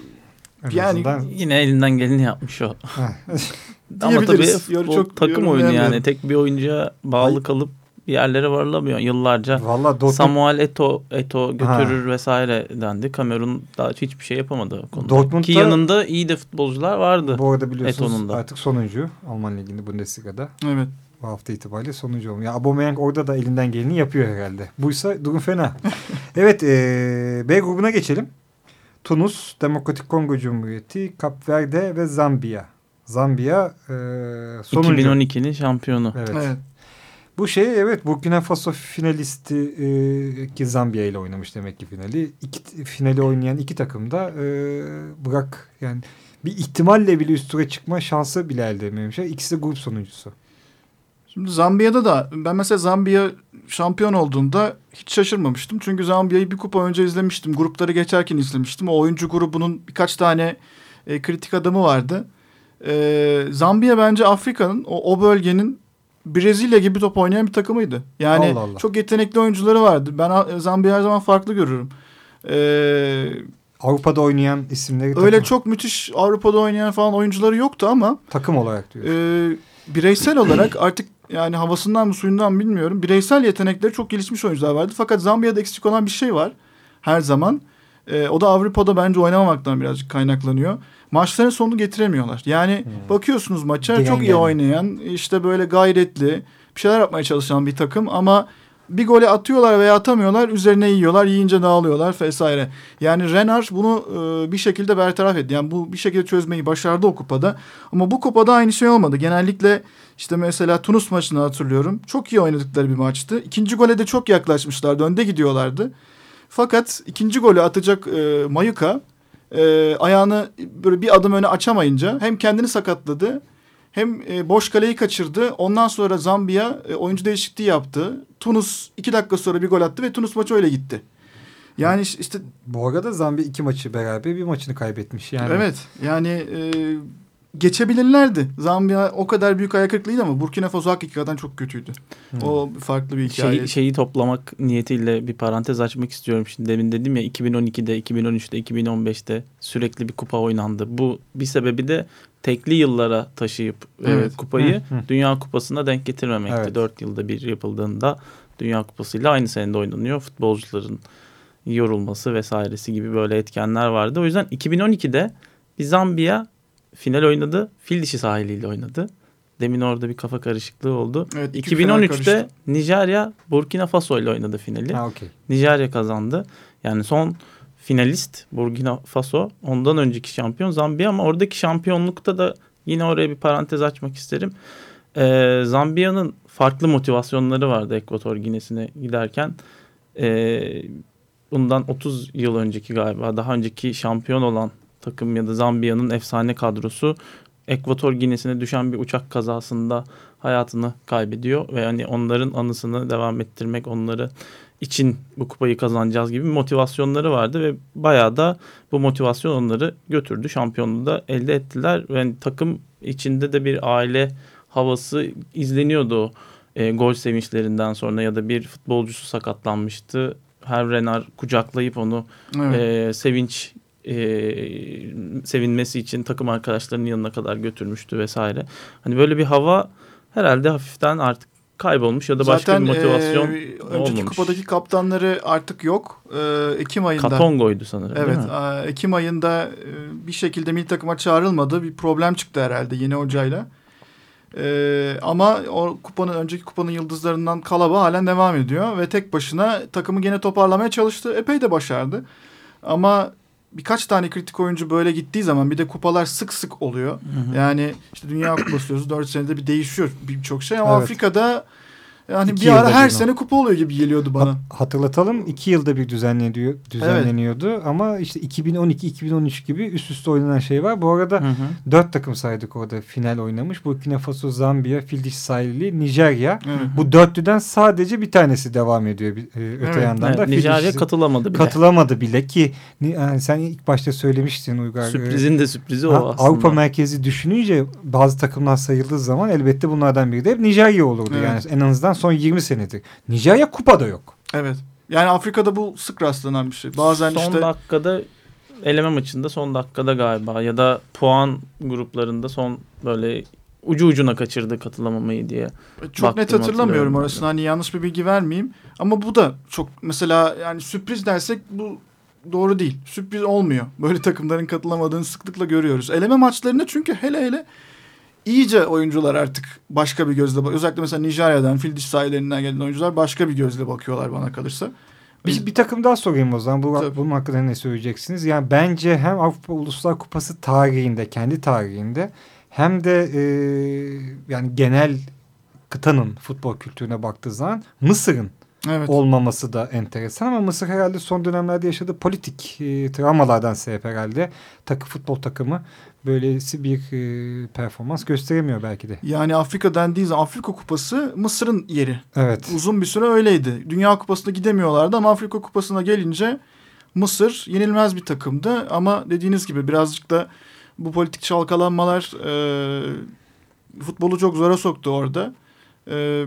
Yani-. Yine elinden geleni yapmış o. Ama tabii çok takım oyunu yani. Tek bir oyuncuya bağlı Ay- kalıp bir yerlere varılamıyor. Yıllarca Vallahi Dortmund, Samuel Eto, Eto götürür vesaire dendi. Kamerun daha hiçbir şey yapamadı o konuda. Dortmund'da- Ki yanında iyi de futbolcular vardı. bu arada biliyorsunuz Eto'nun da. artık sonuncu Alman Ligi'nde Bundesliga'da. evet. Bu hafta itibariyle sonuncu olmuyor. Ya Aubameyang orada da elinden geleni yapıyor herhalde. Buysa durum fena. evet e, B grubuna geçelim. Tunus, Demokratik Kongo Cumhuriyeti, Kap Verde ve Zambiya. Zambiya e, sonuncu. 2012'nin şampiyonu. Evet. evet. Bu şey evet Burkina Faso finalisti e, ki Zambiya ile oynamış demek ki finali. İki, finali oynayan iki takım da e, bırak yani bir ihtimalle bile üst tura çıkma şansı bile elde edememişler. İkisi de grup sonuncusu. Şimdi Zambiya'da da ben mesela Zambiya şampiyon olduğunda hiç şaşırmamıştım. Çünkü Zambiya'yı bir kupa önce izlemiştim. Grupları geçerken izlemiştim. O oyuncu grubunun birkaç tane e, kritik adamı vardı. E, Zambiya bence Afrika'nın o, o bölgenin Brezilya gibi top oynayan bir takımıydı. Yani Allah Allah. çok yetenekli oyuncuları vardı. Ben a- Zambiya her zaman farklı görürüm. E, Avrupa'da oynayan isimleri öyle takım, çok müthiş Avrupa'da oynayan falan oyuncuları yoktu ama takım olarak diyor. ee, bireysel olarak artık yani havasından mı suyundan mı bilmiyorum. Bireysel yetenekleri çok gelişmiş oyuncular vardı. Fakat Zambiya'da eksik olan bir şey var her zaman. Ee, o da Avrupa'da bence oynamamaktan birazcık kaynaklanıyor. Maçların sonunu getiremiyorlar. Yani bakıyorsunuz maça Diren çok iyi oynayan, işte böyle gayretli, bir şeyler yapmaya çalışan bir takım ama bir gole atıyorlar veya atamıyorlar, üzerine yiyorlar, yiyince dağılıyorlar vesaire. Yani Renard bunu e, bir şekilde bertaraf etti. Yani bu bir şekilde çözmeyi başardı o kupada. Ama bu kupada aynı şey olmadı. Genellikle işte mesela Tunus maçını hatırlıyorum. Çok iyi oynadıkları bir maçtı. İkinci gole de çok yaklaşmışlardı. Önde gidiyorlardı. Fakat ikinci golü atacak e, Mayuka e, ayağını böyle bir adım öne açamayınca hem kendini sakatladı hem e, boş kaleyi kaçırdı. Ondan sonra Zambiya e, oyuncu değişikliği yaptı. Tunus iki dakika sonra bir gol attı ve Tunus maçı öyle gitti. Yani iş- işte Bu arada Zambiya iki maçı beraber bir maçını kaybetmiş. Yani evet yani e, geçebilirlerdi. Zambiya o kadar büyük ayak kırıklığıydı ama Burkina Faso hakikaten çok kötüydü. O farklı bir hikaye. Şeyi, şeyi toplamak niyetiyle bir parantez açmak istiyorum. Şimdi demin dedim ya 2012'de, 2013'te, 2015'te sürekli bir kupa oynandı. Bu bir sebebi de tekli yıllara taşıyıp e, Evet. kupayı Hı, hı. Dünya Kupası'na denk getirmemekti. Evet. 4 yılda bir yapıldığında Dünya Kupası'yla aynı senede oynanıyor. Futbolcuların yorulması vesairesi gibi böyle etkenler vardı. O yüzden 2012'de bir Zambiya final oynadı. Fil dişi sahiliyle oynadı. Demin orada bir kafa karışıklığı oldu. Evet, iki final 2013'te karıştı. Nijerya Burkina Faso ile oynadı finali. Ha okey. Nijerya kazandı. Yani son finalist Burkina Faso. Ondan önceki şampiyon Zambiya ama oradaki şampiyonlukta da yine oraya bir parantez açmak isterim. Ee, Zambiya'nın farklı motivasyonları vardı Ekvator Ginesi'ne giderken. Ee, bundan 30 yıl önceki galiba daha önceki şampiyon olan takım ya da Zambiya'nın efsane kadrosu Ekvator Ginesi'ne düşen bir uçak kazasında hayatını kaybediyor ve hani onların anısını devam ettirmek, onları için bu kupayı kazanacağız gibi motivasyonları vardı ve bayağı da bu motivasyon onları götürdü. Şampiyonluğu da elde ettiler ve hani takım içinde de bir aile havası izleniyordu o e, gol sevinçlerinden sonra ya da bir futbolcusu sakatlanmıştı. Her Renar kucaklayıp onu Evet. e, sevinç e, sevinmesi için takım arkadaşlarının yanına kadar götürmüştü vesaire. Hani böyle bir hava herhalde hafiften artık kaybolmuş ya da başka Zaten bir motivasyon e, önceki olmamış. kupadaki kaptanları artık yok. E, Ekim ayında. Katongo'ydu sanırım Evet, e, Ekim ayında e, bir şekilde milli takıma çağrılmadı. Bir problem çıktı herhalde yeni hocayla. E, ama o kupanın önceki kupanın yıldızlarından Kalaba halen devam ediyor ve tek başına takımı gene toparlamaya çalıştı. Epey de başardı. Ama birkaç tane kritik oyuncu böyle gittiği zaman bir de kupalar sık sık oluyor. Yani işte Dünya Kupası diyoruz 4 senede bir değişiyor birçok şey ama Evet. Afrika'da yani İki bir ara her bir sene kupa oluyor gibi geliyordu bana. Ha- Hatırlatalım iki yılda bir düzenleniyor, düzenleniyordu ama işte 2012-2013 gibi üst üste oynanan şey var. Bu arada Hı hı. dört takım saydık orada final oynamış. Burkina Faso, Zambiya, Fildiş sahili, Nijerya. Evet. Bu dörtlüden sadece bir tanesi devam ediyor bir- e, öte Evet. yandan da. Evet, Nijerya Fildiş katılamadı bile. katılamadı bile ki ni- yani sen ilk başta söylemiştin Uygar. e, Sürprizin de sürprizi o Ha, aslında. Avrupa merkezi düşününce bazı takımlar sayıldığı zaman elbette bunlardan biri de hep Nijerya olurdu. Evet. Yani en azından son 20 senedir. Nijerya kupada yok. Evet. Yani Afrika'da bu sık rastlanan bir şey. Bazen son işte dakikada eleme maçında son dakikada galiba ya da puan gruplarında son böyle ucu ucuna kaçırdı katılamamayı diye. çok net hatırlamıyorum orasını. Hani yanlış bir bilgi vermeyeyim. Ama bu da çok mesela yani sürpriz dersek bu doğru değil. Sürpriz olmuyor. Böyle takımların katılamadığını sıklıkla görüyoruz. Eleme maçlarında çünkü hele hele iyice oyuncular artık başka bir gözle bak. Özellikle mesela Nijerya'dan, Fildiş sahillerinden gelen oyuncular başka bir gözle bakıyorlar bana kalırsa. Bir, bir takım daha sorayım o zaman. Bu, Tabii. bunun hakkında ne söyleyeceksiniz? Yani bence hem Avrupa Uluslar Kupası tarihinde, kendi tarihinde hem de e, yani genel kıtanın futbol kültürüne baktığı zaman Mısır'ın Evet. olmaması da enteresan ama Mısır herhalde son dönemlerde yaşadığı politik e, travmalardan sebep herhalde takı futbol takımı böylesi bir e, performans gösteremiyor belki de. Yani Afrika dendiği zaman Afrika Kupası Mısır'ın yeri. Evet. Uzun bir süre öyleydi. Dünya Kupası'na gidemiyorlardı ama Afrika Kupası'na gelince Mısır yenilmez bir takımdı. Ama dediğiniz gibi birazcık da bu politik çalkalanmalar e, futbolu çok zora soktu orada. E,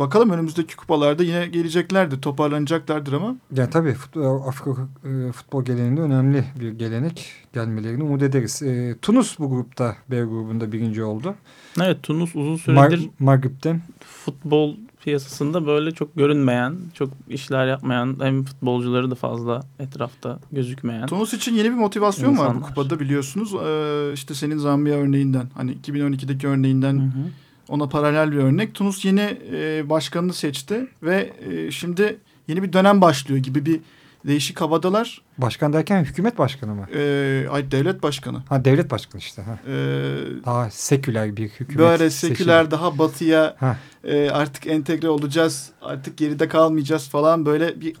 bakalım önümüzdeki kupalarda yine geleceklerdir, toparlanacaklardır ama. Yani tabii futbol, Afrika e, futbol geleneğinde önemli bir gelenek gelmelerini umut ederiz. E, Tunus bu grupta B grubunda birinci oldu. Evet Tunus uzun Mar süredir Maghrib'den futbol piyasasında böyle çok görünmeyen, çok işler yapmayan hem futbolcuları da fazla etrafta gözükmeyen. Tunus için yeni bir motivasyon var bu İnsanlar. kupada biliyorsunuz. E, işte senin Zambiya örneğinden, hani 2012'deki örneğinden Hı hı. Ona paralel bir örnek. Tunus yeni e, başkanını seçti ve e, şimdi yeni bir dönem başlıyor gibi bir değişik havadalar. başkan derken hükümet başkanı mı? E, ay devlet başkanı. Ha devlet başkanı işte. Ha. E, Daha seküler bir hükümet. böyle seçimi. seküler daha batıya Ha. e, artık entegre olacağız, artık geride kalmayacağız falan böyle bir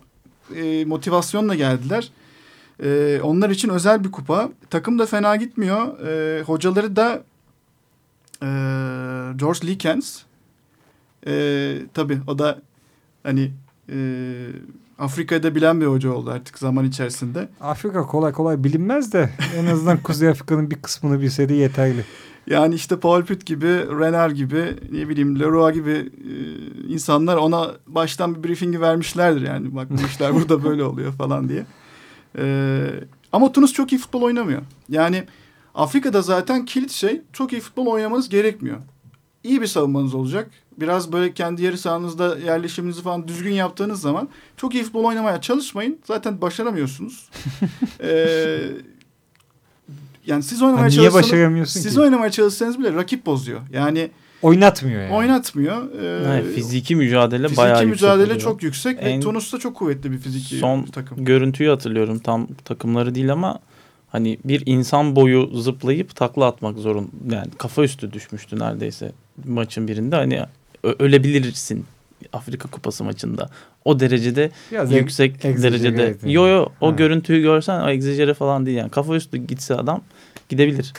e, motivasyonla geldiler. E, onlar için özel bir kupa. Takım da fena gitmiyor. E, hocaları da e, George Likens. E, tabii o da hani e, Afrika'da bilen bir hoca oldu artık zaman içerisinde. Afrika kolay kolay bilinmez de en azından Kuzey Afrika'nın bir kısmını bilseydi yeterli. Yani işte Paul Püt gibi, Renner gibi, ne bileyim Leroy gibi e, insanlar ona baştan bir briefingi vermişlerdir yani. Bak bu işler burada böyle oluyor falan diye. E, ama Tunus çok iyi futbol oynamıyor. Yani Afrika'da zaten kilit şey çok iyi futbol oynamanız gerekmiyor. İyi bir savunmanız olacak. Biraz böyle kendi yarı sahanızda yerleşiminizi falan düzgün yaptığınız zaman çok iyi futbol oynamaya çalışmayın. Zaten başaramıyorsunuz. ee, yani siz oynamaya Ha, niye başaramıyorsun siz ki? oynamaya çalışsanız bile rakip bozuyor. Yani Oynatmıyor yani. oynatmıyor. Ee, Yani fiziki mücadele fiziki bayağı yüksek mücadele oluyor. çok yüksek En- ve Tunus'ta çok kuvvetli bir fiziki Son takım. görüntüyü hatırlıyorum. Tam takımları değil ama hani bir insan boyu zıplayıp takla atmak zorun. Yani kafa üstü düşmüştü neredeyse maçın birinde. Hani ölebilirsin Afrika Kupası maçında. O derecede Biraz yüksek derecede. Yo yo o Ha. görüntüyü görsen o egzajere falan değil yani. Kafa üstü gitse adam gidebilir.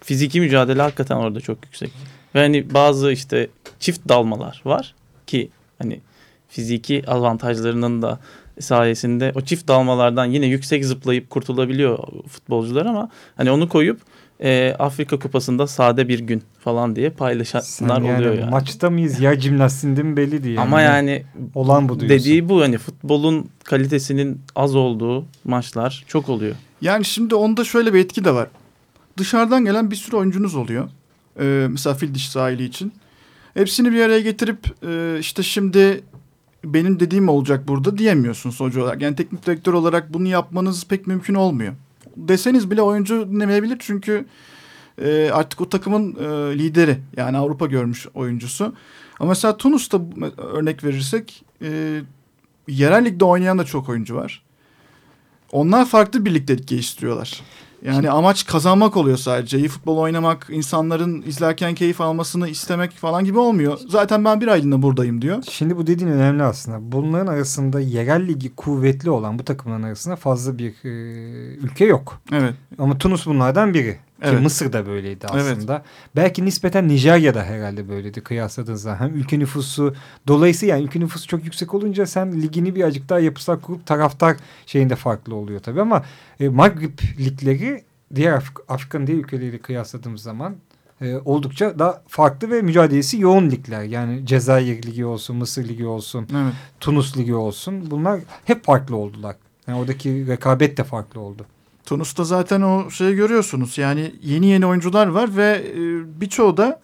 Fiziki mücadele hakikaten orada çok yüksek. Ve hani bazı işte çift dalmalar var ki hani fiziki avantajlarının da sayesinde o çift dalmalardan yine yüksek zıplayıp kurtulabiliyor futbolcular ama hani onu koyup e, Afrika Kupası'nda sade bir gün falan diye paylaşanlar yani oluyor yani. Maçta mıyız yer jimnastiğinde mi belli değil. Ama yani olan bu diyorsun. dediği bu hani futbolun kalitesinin az olduğu maçlar çok oluyor. Yani şimdi onda şöyle bir etki de var. Dışarıdan gelen bir sürü oyuncunuz oluyor. Ee, mesela fil dişi sahili için. Hepsini bir araya getirip e, işte şimdi benim dediğim olacak burada diyemiyorsunuz hoca olarak. Yani teknik direktör olarak bunu yapmanız pek mümkün olmuyor. Deseniz bile oyuncu dinlemeyebilir çünkü e, artık o takımın e, lideri yani Avrupa görmüş oyuncusu. Ama mesela Tunus'ta örnek verirsek e, yerel ligde oynayan da çok oyuncu var. Onlar farklı birliktelik geliştiriyorlar. Yani amaç kazanmak oluyor sadece. İyi futbol oynamak, insanların izlerken keyif almasını istemek falan gibi olmuyor. Zaten ben bir aylığına buradayım diyor. Şimdi bu dediğin önemli aslında. Bunların arasında yerel ligi kuvvetli olan bu takımların arasında fazla bir e, ülke yok. Evet. Ama Tunus bunlardan biri. Evet. Ki Mısır da böyleydi Evet. aslında. Belki nispeten Nijerya da herhalde böyleydi kıyasladığınızda. Hem ülke nüfusu dolayısıyla yani ülke nüfusu çok yüksek olunca sen ligini birazcık daha yapısal kurup taraftar şeyinde farklı oluyor tabii ama e, Maghrib ligleri diğer Afrik Afrika'nın diğer ülkeleriyle kıyasladığımız zaman e, oldukça daha farklı ve mücadelesi yoğun ligler. Yani Cezayir Ligi olsun, Mısır Ligi olsun, Evet. Tunus Ligi olsun. Bunlar hep farklı oldular. Yani oradaki rekabet de farklı oldu. Tunus'ta zaten o şeyi görüyorsunuz. Yani yeni yeni oyuncular var ve e, birçoğu da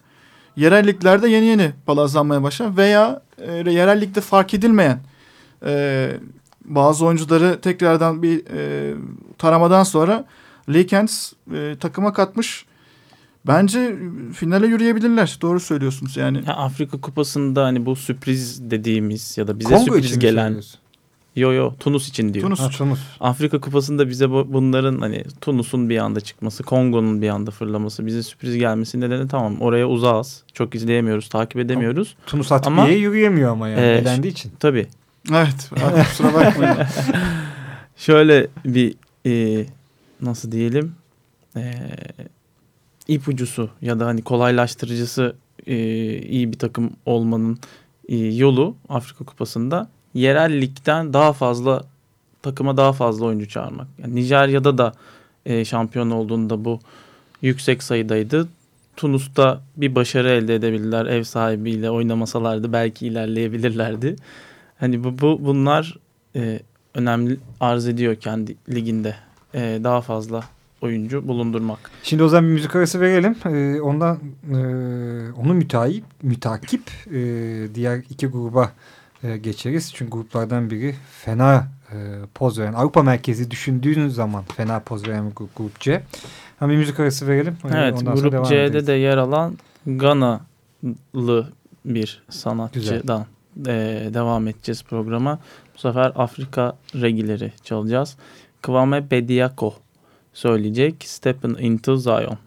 yerel liglerde yeni yeni palazlanmaya başlayan veya e, yerel ligde fark edilmeyen e, bazı oyuncuları tekrardan bir e, taramadan sonra Lakens e, takıma katmış. Bence finale yürüyebilirler. Doğru söylüyorsunuz yani. Ya Afrika Kupası'nda hani bu sürpriz dediğimiz ya da bize Kongo sürpriz gelen söylüyorsun? Yo yo Tunus için diyor. Tunus. Ha, Tunus. Afrika Kupası'nda bize bu- bunların hani Tunus'un bir anda çıkması, Kongo'nun bir anda fırlaması, bize sürpriz gelmesi nedeni tamam oraya uzağız. Çok izleyemiyoruz, takip edemiyoruz. Tunus artık Ama- yürüyemiyor ama yani Ee, elendiği için. Tabii. Evet. Kusura bakmayın. Şöyle bir e, nasıl diyelim e, ipucusu ya da hani kolaylaştırıcısı e, iyi bir takım olmanın e, yolu Afrika Kupası'nda yerel ligden daha fazla takıma daha fazla oyuncu çağırmak. Yani Nijerya'da da e, şampiyon olduğunda bu yüksek sayıdaydı. Tunus'ta bir başarı elde edebilirler. Ev sahibiyle oynamasalardı belki ilerleyebilirlerdi. Hani bu, bu bunlar e, önemli arz ediyor kendi liginde. E, daha fazla oyuncu bulundurmak. Şimdi o zaman bir müzik arası verelim. Ee, ondan e, onu müteahhit, mütakip e, diğer iki gruba e, geçeriz. Çünkü gruplardan biri fena e, poz veren, Avrupa merkezi düşündüğünüz zaman fena poz veren bir grup, grup C. Hemen bir müzik arası verelim. Evet ondan sonra devam grup C'de ederiz. de yer alan Gana'lı bir sanatçıdan e, devam edeceğiz programa. Bu sefer Afrika regileri çalacağız. Kwame Bediako söyleyecek Stepping into Zion.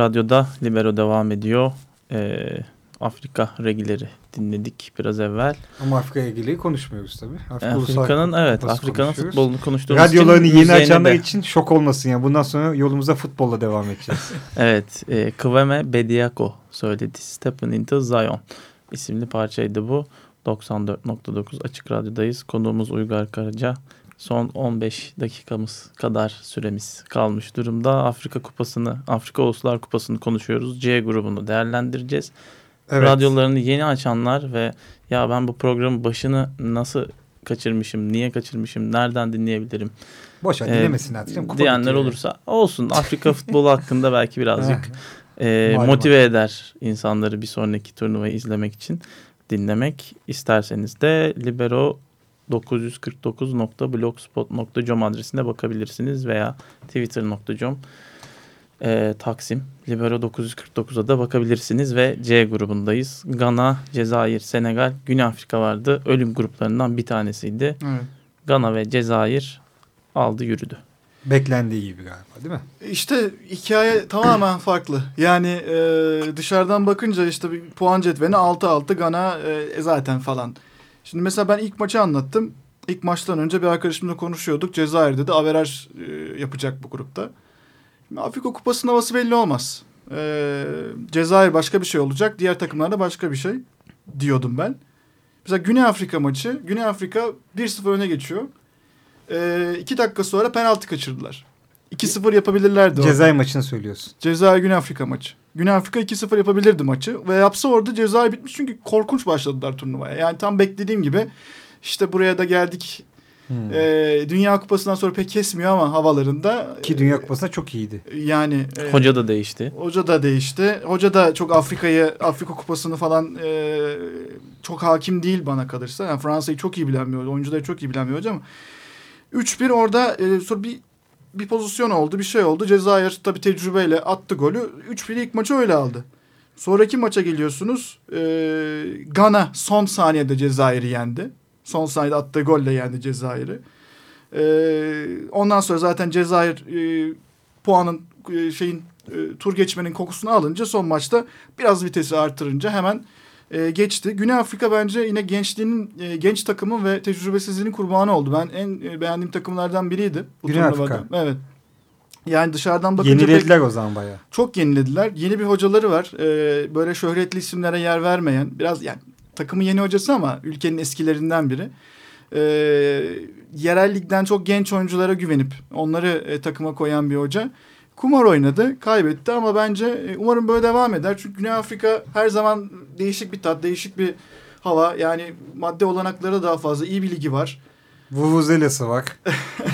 Radyo'da Libero devam ediyor. Ee, Afrika regileri dinledik biraz evvel. Ama Afrika regileri konuşmuyoruz tabii. Afrika Afrika'nın evet Afrika'nın futbolunu konuştuğumuz Radyolarını için yeni açanlar de. için şok olmasın yani. Bundan sonra yolumuza futbolla devam edeceğiz. evet. E, Kıveme Bediako söyledi. Stepping into Zion isimli parçaydı bu. 94.9 Açık Radyo'dayız. Konuğumuz Uygar Karaca. Son 15 dakikamız kadar süremiz kalmış durumda. Afrika Kupası'nı, Afrika Uluslar Kupası'nı konuşuyoruz. C grubunu değerlendireceğiz. Evet. Radyolarını yeni açanlar ve ya ben bu programın başını nasıl kaçırmışım, niye kaçırmışım, nereden dinleyebilirim? Boşa ee, dinlemesinler. Kupa diyenler bitiyor. olursa olsun. Afrika futbolu hakkında belki birazcık e, motive eder insanları bir sonraki turnuvayı izlemek için dinlemek isterseniz de Libero 949.blogspot.com adresine bakabilirsiniz veya twitter.com e, Taksim Libero 949'a da bakabilirsiniz ve C grubundayız. Gana, Cezayir, Senegal, Güney Afrika vardı. Ölüm gruplarından bir tanesiydi. Evet. Gana ve Cezayir aldı yürüdü. Beklendiği gibi galiba değil mi? İşte hikaye tamamen farklı. Yani e, dışarıdan bakınca işte bir puan cetveni 6-6 Gana e, zaten falan. Şimdi mesela ben ilk maçı anlattım. İlk maçtan önce bir arkadaşımla konuşuyorduk. Cezayir'de de averaj e, yapacak bu grupta. Afrika Kupası'nın havası belli olmaz. Ee, Cezayir başka bir şey olacak. Diğer takımlarda başka bir şey diyordum ben. Mesela Güney Afrika maçı. Güney Afrika 1-0 öne geçiyor. Ee, iki dakika sonra penaltı kaçırdılar. 2-0 yapabilirlerdi. Cezayir maçını söylüyorsun. Cezayir Güney Afrika maçı. Güney Afrika 2-0 yapabilirdi maçı. Ve yapsa orada Cezayir bitmiş çünkü korkunç başladılar turnuvaya. Yani tam beklediğim gibi işte buraya da geldik. Hmm. Ee, Dünya Kupası'ndan sonra pek kesmiyor ama havalarında. Ki Dünya Kupası'nda çok iyiydi. Yani e, Hoca da değişti. Hoca da değişti. Hoca da çok Afrika'yı, Afrika Kupası'nı falan e, çok hakim değil bana kalırsa. Yani Fransa'yı çok iyi bilen bir hoca. Oyuncuları çok iyi bilen bir hoca ama 3-1 orada e, sonra bir bir pozisyon oldu, bir şey oldu. Cezayir tabii tecrübeyle attı golü. 3-1 ilk maçı öyle aldı. Sonraki maça geliyorsunuz. E, Gana son saniyede Cezayir'i yendi. Son saniyede attığı golle yendi Cezayir'i. E, ondan sonra zaten Cezayir e, puanın e, şeyin e, tur geçmenin kokusunu alınca son maçta biraz vitesi artırınca hemen e, geçti. Güney Afrika bence yine gençliğinin e, genç takımın ve tecrübesizliğinin kurbanı oldu. Ben en e, beğendiğim takımlardan biriydi. Bu Güney. Afrika. Evet. Yani dışarıdan bakınca pek- Yenilediler o zaman bayağı. çok yenilediler. Yeni bir hocaları var. Ee, böyle şöhretli isimlere yer vermeyen. Biraz yani takımın yeni hocası ama ülkenin eskilerinden biri. Ee, yerel ligden çok genç oyunculara güvenip onları e, takıma koyan bir hoca. Kumar oynadı, kaybetti ama bence e, umarım böyle devam eder. Çünkü Güney Afrika her zaman değişik bir tat, değişik bir hava. Yani madde olanakları daha fazla. iyi bir ligi var. Vuvuzelası var.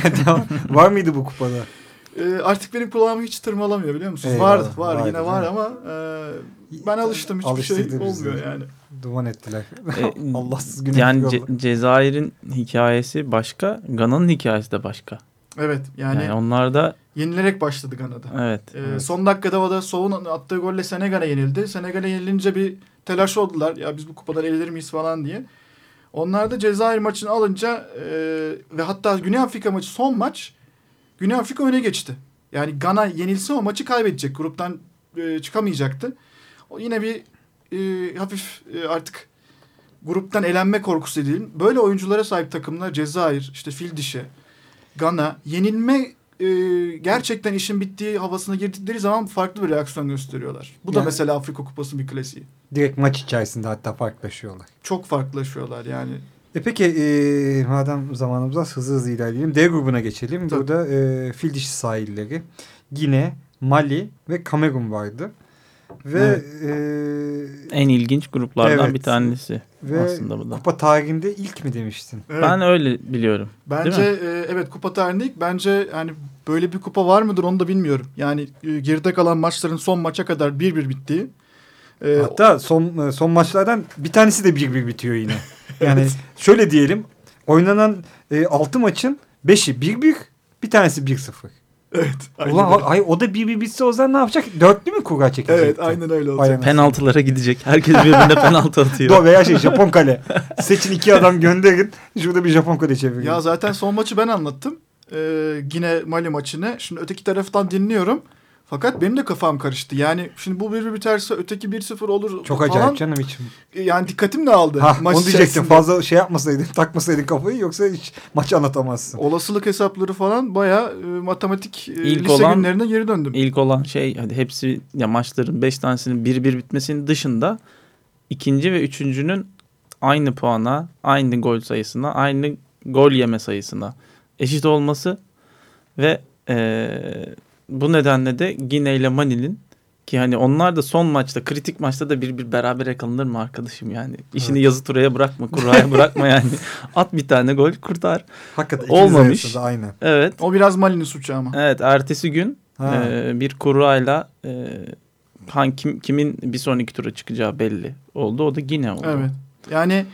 Devam- var mıydı bu kupada? Ee, artık benim kulağımı hiç tırmalamıyor biliyor musunuz? Eyvallah, Vardı, var vardı, yine var ama e, ben alıştım hiçbir şey olmuyor yani. Duman ettiler. E, Allahsız Güney yani Ce- Cezayir'in hikayesi başka, Gana'nın hikayesi de başka. Evet yani, Yani, onlar da yenilerek başladı Gana'da. evet. Ee, Evet. Son dakikada o da Soğun attığı golle Senegal'e yenildi. Senegal'e yenilince bir telaş oldular. Ya biz bu kupadan elenir miyiz falan diye. Onlar da Cezayir maçını alınca e, ve hatta Güney Afrika maçı son maç Güney Afrika öne geçti. Yani Gana yenilse o maçı kaybedecek. Gruptan e, çıkamayacaktı. O yine bir e, hafif e, artık gruptan elenme korkusu değil. Böyle oyunculara sahip takımlar Cezayir, işte Fildişe, Gana yenilme e, gerçekten işin bittiği havasına girdikleri zaman farklı bir reaksiyon gösteriyorlar. Bu da Yani- mesela Afrika Kupası bir klasiği. Direkt maç içerisinde hatta farklılaşıyorlar. Çok farklılaşıyorlar yani. E peki e, madem zamanımız az hızlı hızlı ilerleyelim. D grubuna geçelim. Tabii. Burada e, fil dişi sahilleri, Gine, Mali ve Kamerun vardı. Ve En ilginç gruplardan Evet. bir tanesi e, ve aslında bu da. kupa tarihinde ilk mi demiştin? Evet. Ben öyle biliyorum. Bence e, evet kupa tarihinde ilk. Bence hani böyle bir kupa var mıdır onu da bilmiyorum. Yani e, geride kalan maçların son maça kadar 1-1 bittiği. E, Hatta son son maçlardan bir tanesi de 1-1 bitiyor yine. Yani şöyle diyelim. Oynanan e, 6 maçın 5'i 1-1, bir tanesi 1-0. Evet. Ulan öyle. ay, o da 1-1 bitse o zaman ne yapacak? Dörtlü mü kura çekecek? Evet aynen öyle olacak. Aynen. Penaltılara gidecek. Herkes birbirine penaltı atıyor. Do veya şey Japon kale. Seçin iki adam gönderin. Şurada bir Japon kale çevirin. Ya zaten son maçı ben anlattım. Ee, yine Mali maçını. Şimdi öteki taraftan dinliyorum. Fakat benim de kafam karıştı. Yani şimdi bu 1-1 biterse öteki 1-0 olur Çok falan. acayip canım hiç. Yani dikkatim de aldı. Ha, maç onu diyecektim. Fazla şey yapmasaydın, takmasaydın kafayı yoksa hiç maç anlatamazsın. Olasılık hesapları falan baya matematik e, İlk lise olan- günlerine geri döndüm. İlk olan şey hadi hepsi ya maçların 5 tanesinin 1-1 bitmesinin dışında ikinci ve üçüncünün aynı puana, aynı gol sayısına, aynı gol yeme sayısına eşit olması ve eee, bu nedenle de Gine ile Mani'nin ki hani onlar da son maçta kritik maçta da bir bir berabere kalınır mı arkadaşım yani. İşini Evet. yazı turaya bırakma, kuraya bırakma yani. At bir tane gol kurtar. Hakikaten Olmamış. arasında Aynen. Evet. O biraz Mali'nin suçu ama. Evet ertesi gün Ha. ee, bir kurayla e, han, kim, kimin bir sonraki tura çıkacağı belli oldu. O da Gine oldu. Evet. Yani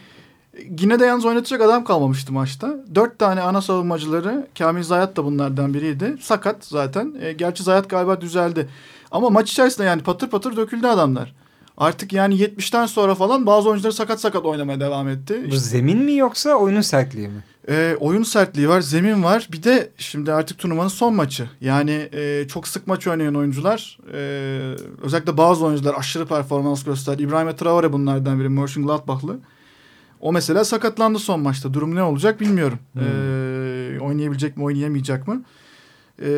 yine de yalnız oynatacak adam kalmamıştı maçta. Dört tane ana savunmacıları Kamil Zayat da bunlardan biriydi. Sakat zaten. E, gerçi Zayat galiba düzeldi. Ama maç içerisinde yani patır patır döküldü adamlar. Artık yani 70'ten sonra falan bazı oyuncular sakat sakat oynamaya devam etti. Bu İşte, zemin mi yoksa oyunun sertliği mi? e, oyun sertliği var, zemin var. Bir de şimdi artık turnuvanın son maçı. Yani e, çok sık maç oynayan oyuncular, e, özellikle bazı oyuncular aşırı performans gösterdi. İbrahim Traore bunlardan biri, Mönchengladbach'lı. O mesela sakatlandı son maçta. Durum ne olacak bilmiyorum. Hmm. E, oynayabilecek mi, oynayamayacak mı? E,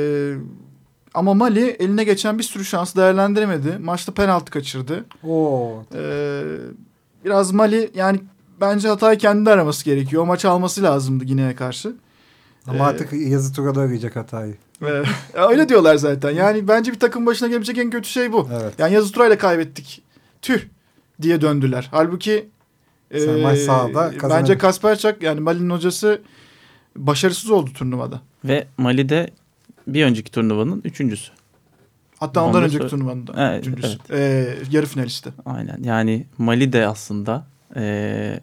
ama Mali eline geçen bir sürü şans değerlendiremedi. Maçta penaltı kaçırdı. Oo. Ee, biraz Mali yani bence hatayı kendi araması gerekiyor. O maçı alması lazımdı Gine'ye karşı. Ama Ee, artık yazı turada arayacak hatayı. Öyle diyorlar zaten. Yani bence bir takım başına gelebilecek en kötü şey bu. Evet. Yani yazı turayla kaybettik. Tüh diye döndüler. Halbuki Sermaye sahada bence kazanabilir. Kasperçak yani Mali'nin hocası başarısız oldu turnuvada. Ve Mali'de bir önceki turnuvanın üçüncüsü. Hatta ondan da önceki turnuvanın da Evet, üçüncüsü. Ee, yarı finalisti. Aynen yani Mali de aslında e,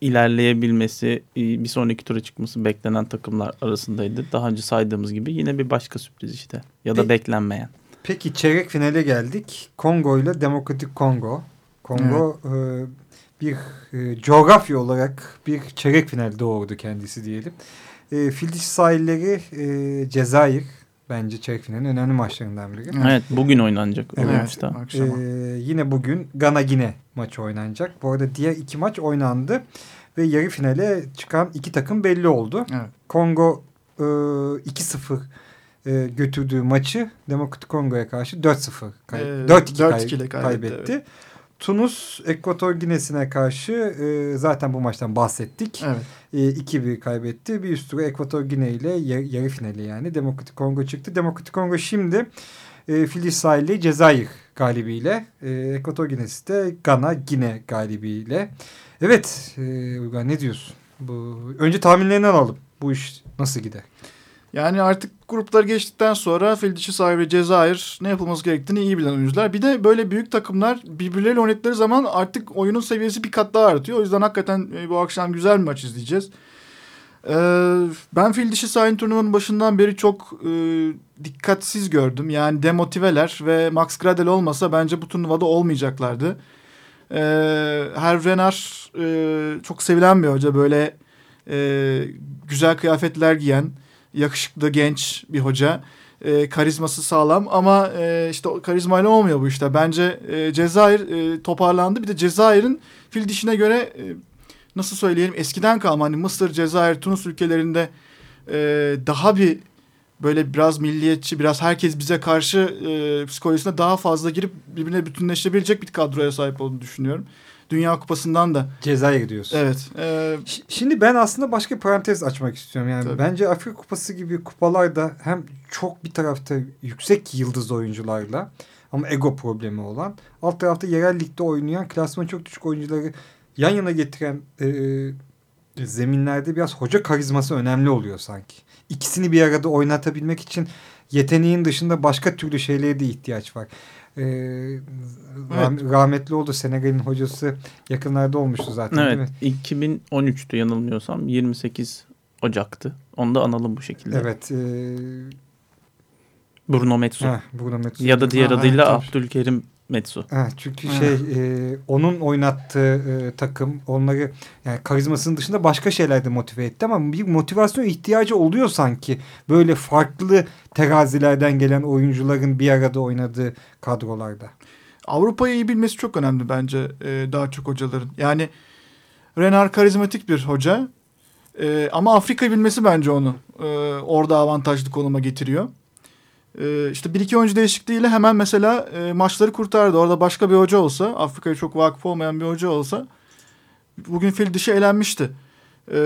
ilerleyebilmesi e, bir sonraki tura çıkması beklenen takımlar arasındaydı. Daha önce saydığımız gibi yine bir başka sürpriz işte ya da Peki- beklenmeyen. Peki çeyrek finale geldik. Kongo ile Demokratik Kongo. Kongo e, bir e, coğrafya olarak bir çeyrek final doğurdu kendisi diyelim. E, Fildiş sahilleri e, Cezayir bence çeyrek finalin önemli maçlarından biri. Evet. Evet, bugün oynanacak Evet, akşama. Ee, yine bugün Gana Gine maçı oynanacak. Bu arada diğer iki maç oynandı ve yarı finale çıkan iki takım belli oldu. Evet. Kongo e, 2-0 e, götürdüğü maçı Demokratik Kongo'ya karşı 4-0 kay- Ee, 4-2 4-2 kay- kaybetti, kaybetti. Tunus Ekvator Gine'sine karşı e, zaten bu maçtan bahsettik. Evet. E, 2-1 kaybetti. Bir üst tura Ekvator Gine ile yarı, yarı finali yani Demokratik Kongo çıktı. Demokratik Kongo şimdi e, Filiz sahili Cezayir galibiyle. E, Ekvator Ginesi de Gana Gine galibiyle. Evet e, Uygar ne diyorsun? Bu, önce tahminlerini alalım. Bu iş nasıl gider? Yani artık gruplar geçtikten sonra fil dişi sahibi Cezayir ne yapılması gerektiğini iyi bilen oyuncular. Bir de böyle büyük takımlar birbirleriyle oynadıkları zaman artık oyunun seviyesi bir kat daha artıyor. O yüzden hakikaten e, bu akşam güzel bir maç izleyeceğiz. Ee, ben fil dişi sahil turnuvanın başından beri çok e, dikkatsiz gördüm. Yani demotiveler ve Max Gradel olmasa bence bu turnuvada olmayacaklardı. Ee, Herr e, çok sevilen bir hoca. Böyle güzel kıyafetler giyen, yakışıklı genç bir hoca. E, karizması sağlam ama e, işte o karizmayla olmuyor bu işte. Bence e, Cezayir e, toparlandı. Bir de Cezayir'in fil dişine göre e, nasıl söyleyelim eskiden kalma hani Mısır, Cezayir, Tunus ülkelerinde e, daha bir böyle biraz milliyetçi, biraz herkes bize karşı e, psikolojisine daha fazla girip birbirine bütünleşebilecek bir kadroya sahip olduğunu düşünüyorum. Dünya Kupası'ndan da. Cezayir diyorsun. Evet. E, Şimdi ben aslında başka bir parantez açmak istiyorum. Yani Tabii. bence Afrika Kupası gibi kupalarda hem çok bir tarafta yüksek yıldız oyuncularla ama ego problemi olan alt tarafta yerel ligde oynayan klasman çok düşük oyuncuları yan yana getiren e, zeminlerde biraz hoca karizması önemli oluyor sanki. İkisini bir arada oynatabilmek için yeteneğin dışında başka türlü şeylere de ihtiyaç var. E, rah- Rahmetli oldu Senegal'in hocası yakınlarda olmuştu zaten değil mi? Evet 2013'tü yanılmıyorsam 28 Ocak'tı. Onu da analım bu şekilde. Evet. E, Bruno Metsu. heh, Bruno Metsu. Ya da diğer Ha, adıyla evet. Abdülkerim Metsu. Ha, çünkü Ha. şey e, onun oynattığı e, takım onları yani karizmasının dışında başka şeylerde motive etti ama bir motivasyon ihtiyacı oluyor sanki. Böyle farklı terazilerden gelen oyuncuların bir arada oynadığı kadrolarda. Avrupa'yı iyi bilmesi çok önemli bence e, daha çok hocaların. Yani Renar karizmatik bir hoca e, ama Afrika'yı bilmesi bence onu e, orada avantajlı konuma getiriyor. E, işte bir iki oyuncu değişikliğiyle hemen mesela e, maçları kurtardı. Orada başka bir hoca olsa, Afrika'ya çok vakıf olmayan bir hoca olsa bugün fil dışı elenmişti. E,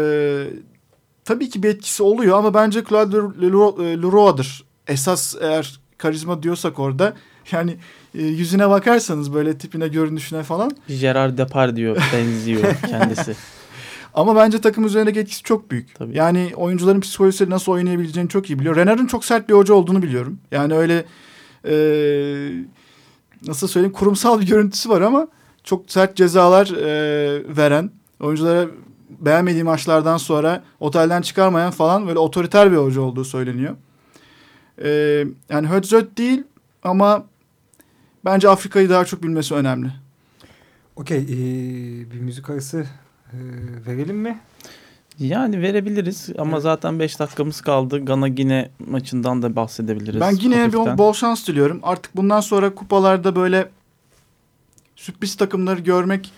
tabii ki bir etkisi oluyor ama bence Claude Leroy- Leroy'dur. Esas eğer karizma diyorsak orada yani e, yüzüne bakarsanız böyle tipine görünüşüne falan. Gerard Depardieu benziyor kendisi. Ama bence takım üzerindeki etkisi çok büyük. Tabii. Yani oyuncuların psikolojisiyle nasıl oynayabileceğini çok iyi biliyor. Renard'ın çok sert bir hoca olduğunu biliyorum. Yani öyle e, nasıl söyleyeyim kurumsal bir görüntüsü var ama çok sert cezalar e, veren oyunculara beğenmediği maçlardan sonra otelden çıkarmayan falan böyle otoriter bir hoca olduğu söyleniyor. E, yani Hötzöt değil ama bence Afrika'yı daha çok bilmesi önemli. Okey e, bir müzik arası verelim mi? Yani verebiliriz ama zaten 5 dakikamız kaldı. Gana Gine maçından da bahsedebiliriz. Ben yine hafiften. bol, şans diliyorum. Artık bundan sonra kupalarda böyle sürpriz takımları görmek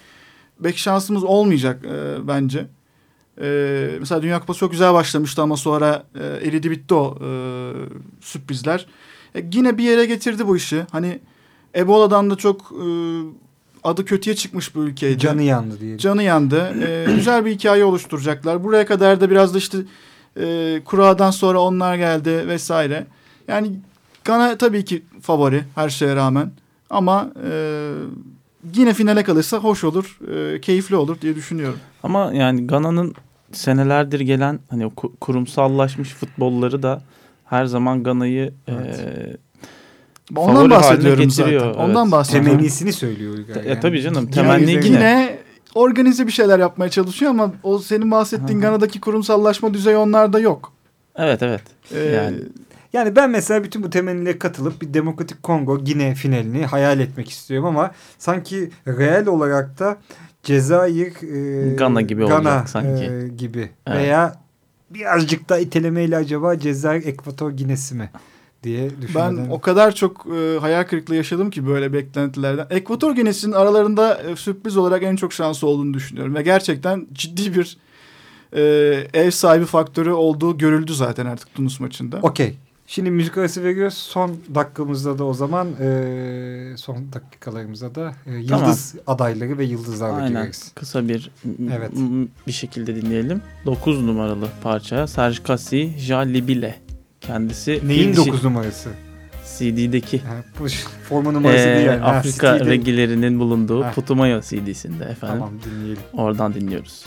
pek şansımız olmayacak e, bence. E, mesela Dünya Kupası çok güzel başlamıştı ama sonra e, eridi bitti o e, sürprizler. E, yine bir yere getirdi bu işi. Hani Ebola'dan da çok e, adı kötüye çıkmış bu ülkeydi. Canı yandı diye. Canı yandı. Ee, güzel bir hikaye oluşturacaklar. Buraya kadar da biraz da işte E, Kura'dan sonra onlar geldi vesaire. Yani Gana tabii ki favori her şeye rağmen. Ama e, yine finale kalırsa hoş olur, e, keyifli olur diye düşünüyorum. Ama yani Gana'nın senelerdir gelen hani o kurumsallaşmış futbolları da her zaman Gana'yı Evet. e, Ondan Favori bahsediyorum zaten. Ondan evet. bahsediyorum. Temennisini söylüyor Uygar. Ya tabii canım, temenni yine. Yine organize bir şeyler yapmaya çalışıyor ama o senin bahsettiğin Gana'daki kurumsallaşma düzeyi onlarda yok. evet evet. Ee, Yani. Yani ben mesela bütün bu temennilere katılıp bir Demokratik Kongo Gine finalini hayal etmek istiyorum ama sanki real olarak da Cezayir e, Gana gibi olacak sanki. e, gibi Evet. veya birazcık da itelemeyle acaba Cezayir Ekvator Ginesi mi diye Ben düşünüyorum. o kadar çok e, hayal kırıklığı yaşadım ki böyle beklentilerden. Ekvator Ginesi'nin aralarında e, sürpriz olarak en çok şansı olduğunu düşünüyorum. Ve gerçekten ciddi bir e, ev sahibi faktörü olduğu görüldü zaten artık Tunus maçında. Okey. Şimdi müzik arası veriyoruz. Son dakikamızda da o zaman e, son dakikalarımızda da e, yıldız adayları ve yıldızlarla Aynen. gireriz. Kısa bir Evet. bir şekilde dinleyelim. 9 numaralı parça Serge Cassi Jalibile. Kendisi Neyin fil dişi 9 numarası? CD'deki Ha, bu forma numarası e, değil yani. Ha, Afrika City'de- regilerinin bulunduğu Ha. Putumayo CD'sinde efendim. Tamam dinleyelim. Oradan dinliyoruz.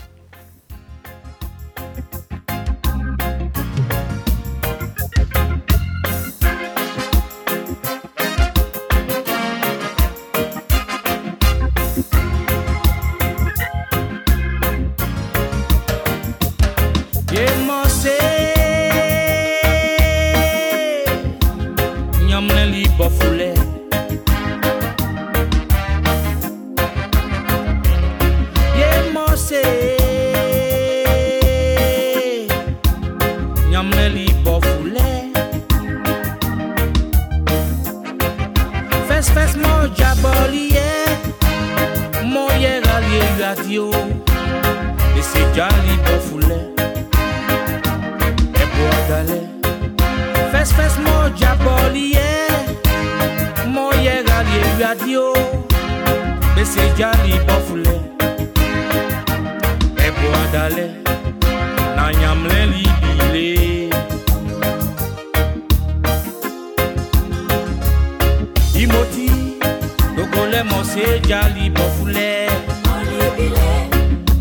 Jali bofule.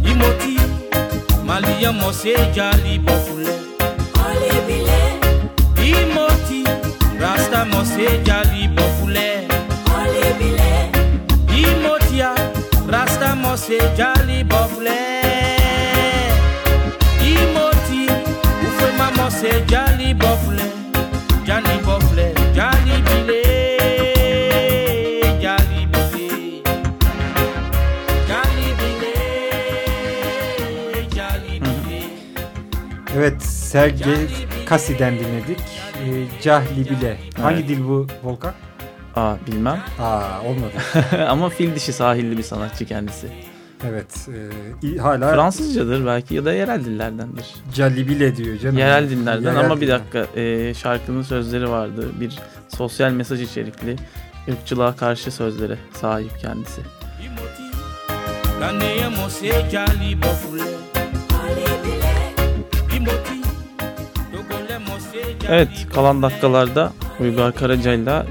Imoti Maliya mo se jali bofule. Imoti Rasta mo se jali bofule. Imotia Rasta mo se jali bofule. Imoti Ufema mo se jali bofule Evet Sergey Kasi'den dinledik. E, Cahli bile. Hangi dil bu Volkan? Aa bilmem. Aa olmadı. Ama fil dişi sahilli bir sanatçı kendisi. evet. E, hala Fransızcadır belki ya da yerel dillerdendir. Cahli bile diyor canım. Yerel dinlerden Yerel ama bir dakika e, şarkının sözleri vardı. Bir sosyal mesaj içerikli ırkçılığa karşı sözlere sahip kendisi. Imoti, Evet kalan dakikalarda Uygar Karaca'yla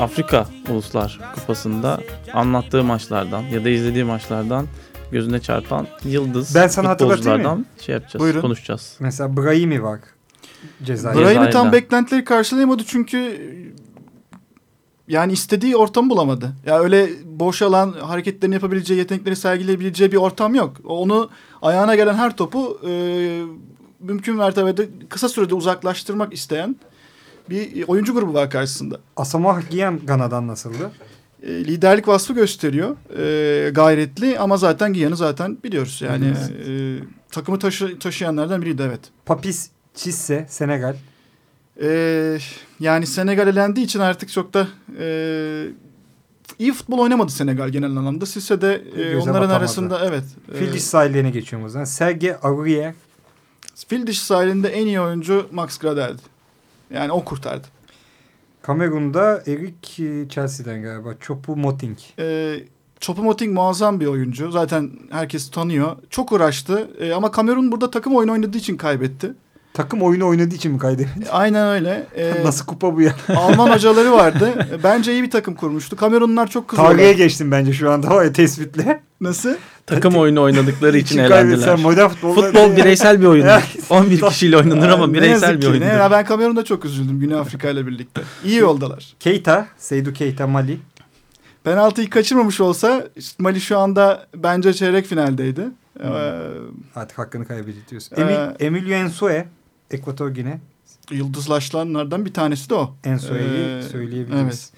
Afrika Uluslar Kupası'nda anlattığı maçlardan ya da izlediği maçlardan gözüne çarpan yıldız Ben sana hatırlatayım futbolculardan şey yapacağız, Buyurun. konuşacağız. Mesela Brahimi var. Cezayir. Bra- Brahim'i tam beklentileri karşılayamadı çünkü yani istediği ortamı bulamadı. Ya öyle boş alan hareketlerini yapabileceği, yetenekleri sergileyebileceği bir ortam yok. Onu ayağına gelen her topu e, mümkün mertebede kısa sürede uzaklaştırmak isteyen bir oyuncu grubu var karşısında. Asamoah Gyan Gana'dan nasıldı? E, liderlik vasfı gösteriyor. E, gayretli ama zaten Giyan'ı zaten biliyoruz. Yani e, takımı taşı, taşıyanlardan biriydi evet. Papis Cisse Senegal. Ee, yani Senegal elendiği için artık çok da e, iyi futbol oynamadı Senegal genel anlamda. Sisse de e, Göze onların batamadı. arasında evet. e, Fil dişi sahillerine geçiyorum o zaman. Serge Aurier. Fil dişi sahilinde en iyi oyuncu Max Gradel'di. Yani o kurtardı. Kamerun'da Eric e, Chelsea'den galiba. Chopu Moting. E, Choupo-Moting muazzam bir oyuncu. Zaten herkes tanıyor. Çok uğraştı. E, ama Kamerun burada takım oyunu oynadığı için kaybetti. Takım oyunu oynadığı için mi kaydedildi? Aynen öyle. Ee, Nasıl kupa bu ya? Alman hocaları vardı. Bence iyi bir takım kurmuştu. Kamerunlar çok kızıyorlar. Tarihe geçtim bence şu anda ya tespitle. Nasıl? Takım oyunu oynadıkları için elendiler. modern. Futbol bireysel bir oyun. Ya. 11 kişiyle oynanır ama bireysel bir oyun. Ne, ya ben Kamerun'da çok üzüldüm Güney Afrika ile birlikte. İyi yoldalar. Keita, Seydou Keita Mali. Penaltıyı kaçırmamış olsa işte Mali şu anda bence çeyrek finaldeydi. Ee, Artık hakkını kaybediyorsun. Ee, Emil, Emilio Ensue, Ekvator Gine. yıldızlaşanlardan bir tanesi de o. Ensue'yi Ee, söyleyebiliriz. evet.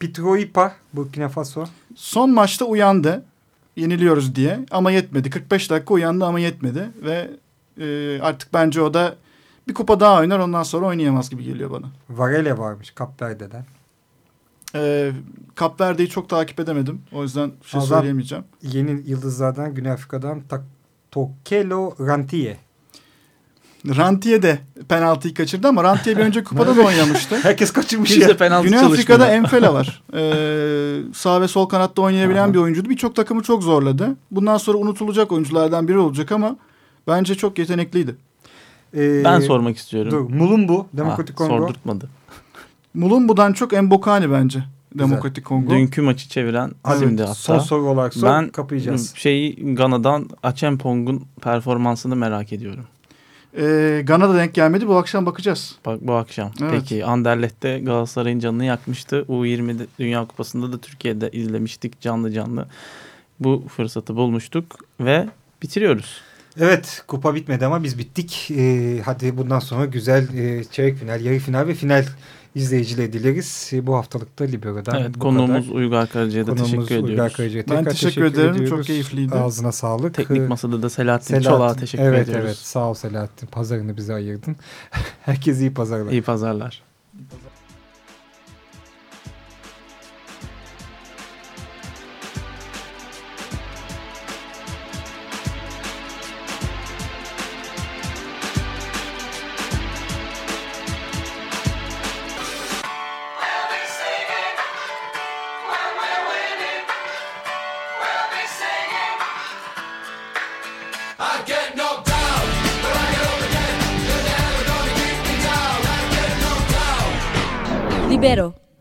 Pitro Ipa, Burkina Faso. Son maçta uyandı. Yeniliyoruz diye ama yetmedi. 45 dakika uyandı ama yetmedi ve e, artık bence o da bir kupa daha oynar ondan sonra oynayamaz gibi geliyor bana. Varela varmış Kapverde'den. E, Kapverde'yi çok takip edemedim. O yüzden bir şey Adam- söyleyemeyeceğim. Yeni yıldızlardan Güney Afrika'dan Tak Tokelo Rantiye. Rantiye de penaltıyı kaçırdı ama Rantiye bir önce kupada da oynamıştı. Herkes kaçırmış ya. penaltı Güney. Afrika'da Enfela var. Ee, sağ ve sol kanatta oynayabilen bir oyuncuydu. Birçok takımı çok zorladı. Bundan sonra unutulacak oyunculardan biri olacak ama bence çok yetenekliydi. Ee, Ben sormak istiyorum. Dur, Mulumbu, Ha, Demokratik Kongo. Sordurtmadı. Mulumbu'dan çok Embokani bence. Demokratik Kongo. Dünkü maçı çeviren isimdi Son hatta. soru olarak sor, Ben kapayacağız. şeyi Gana'dan Achempong'un performansını merak ediyorum. Ee, Gana'da denk gelmedi. Bu akşam bakacağız. Bak bu akşam. Evet. Peki Anderlecht'te Galatasaray'ın canını yakmıştı. U20'de Dünya Kupası'nda da Türkiye'de izlemiştik canlı canlı. Bu fırsatı bulmuştuk ve bitiriyoruz. Evet kupa bitmedi ama biz bittik. Ee, hadi bundan sonra güzel e, çeyrek final, yarı final ve final izleyicileri dileriz. Bu haftalıkta Libero'dan evet konuğumuz kadar. Uygar Karaca'ya da Konuğumuz teşekkür Uygar ediyoruz. Karaca'ya Ben tekrar teşekkür ederim. Çok ediyoruz. keyifliydi. Ağzına sağlık. Teknik masada da Selahattin, Selahattin- Çolak'a teşekkür evet, ediyoruz. Evet sağ ol Selahattin. Pazarını bize ayırdın. Herkese iyi pazarlar. İyi pazarlar. Libero.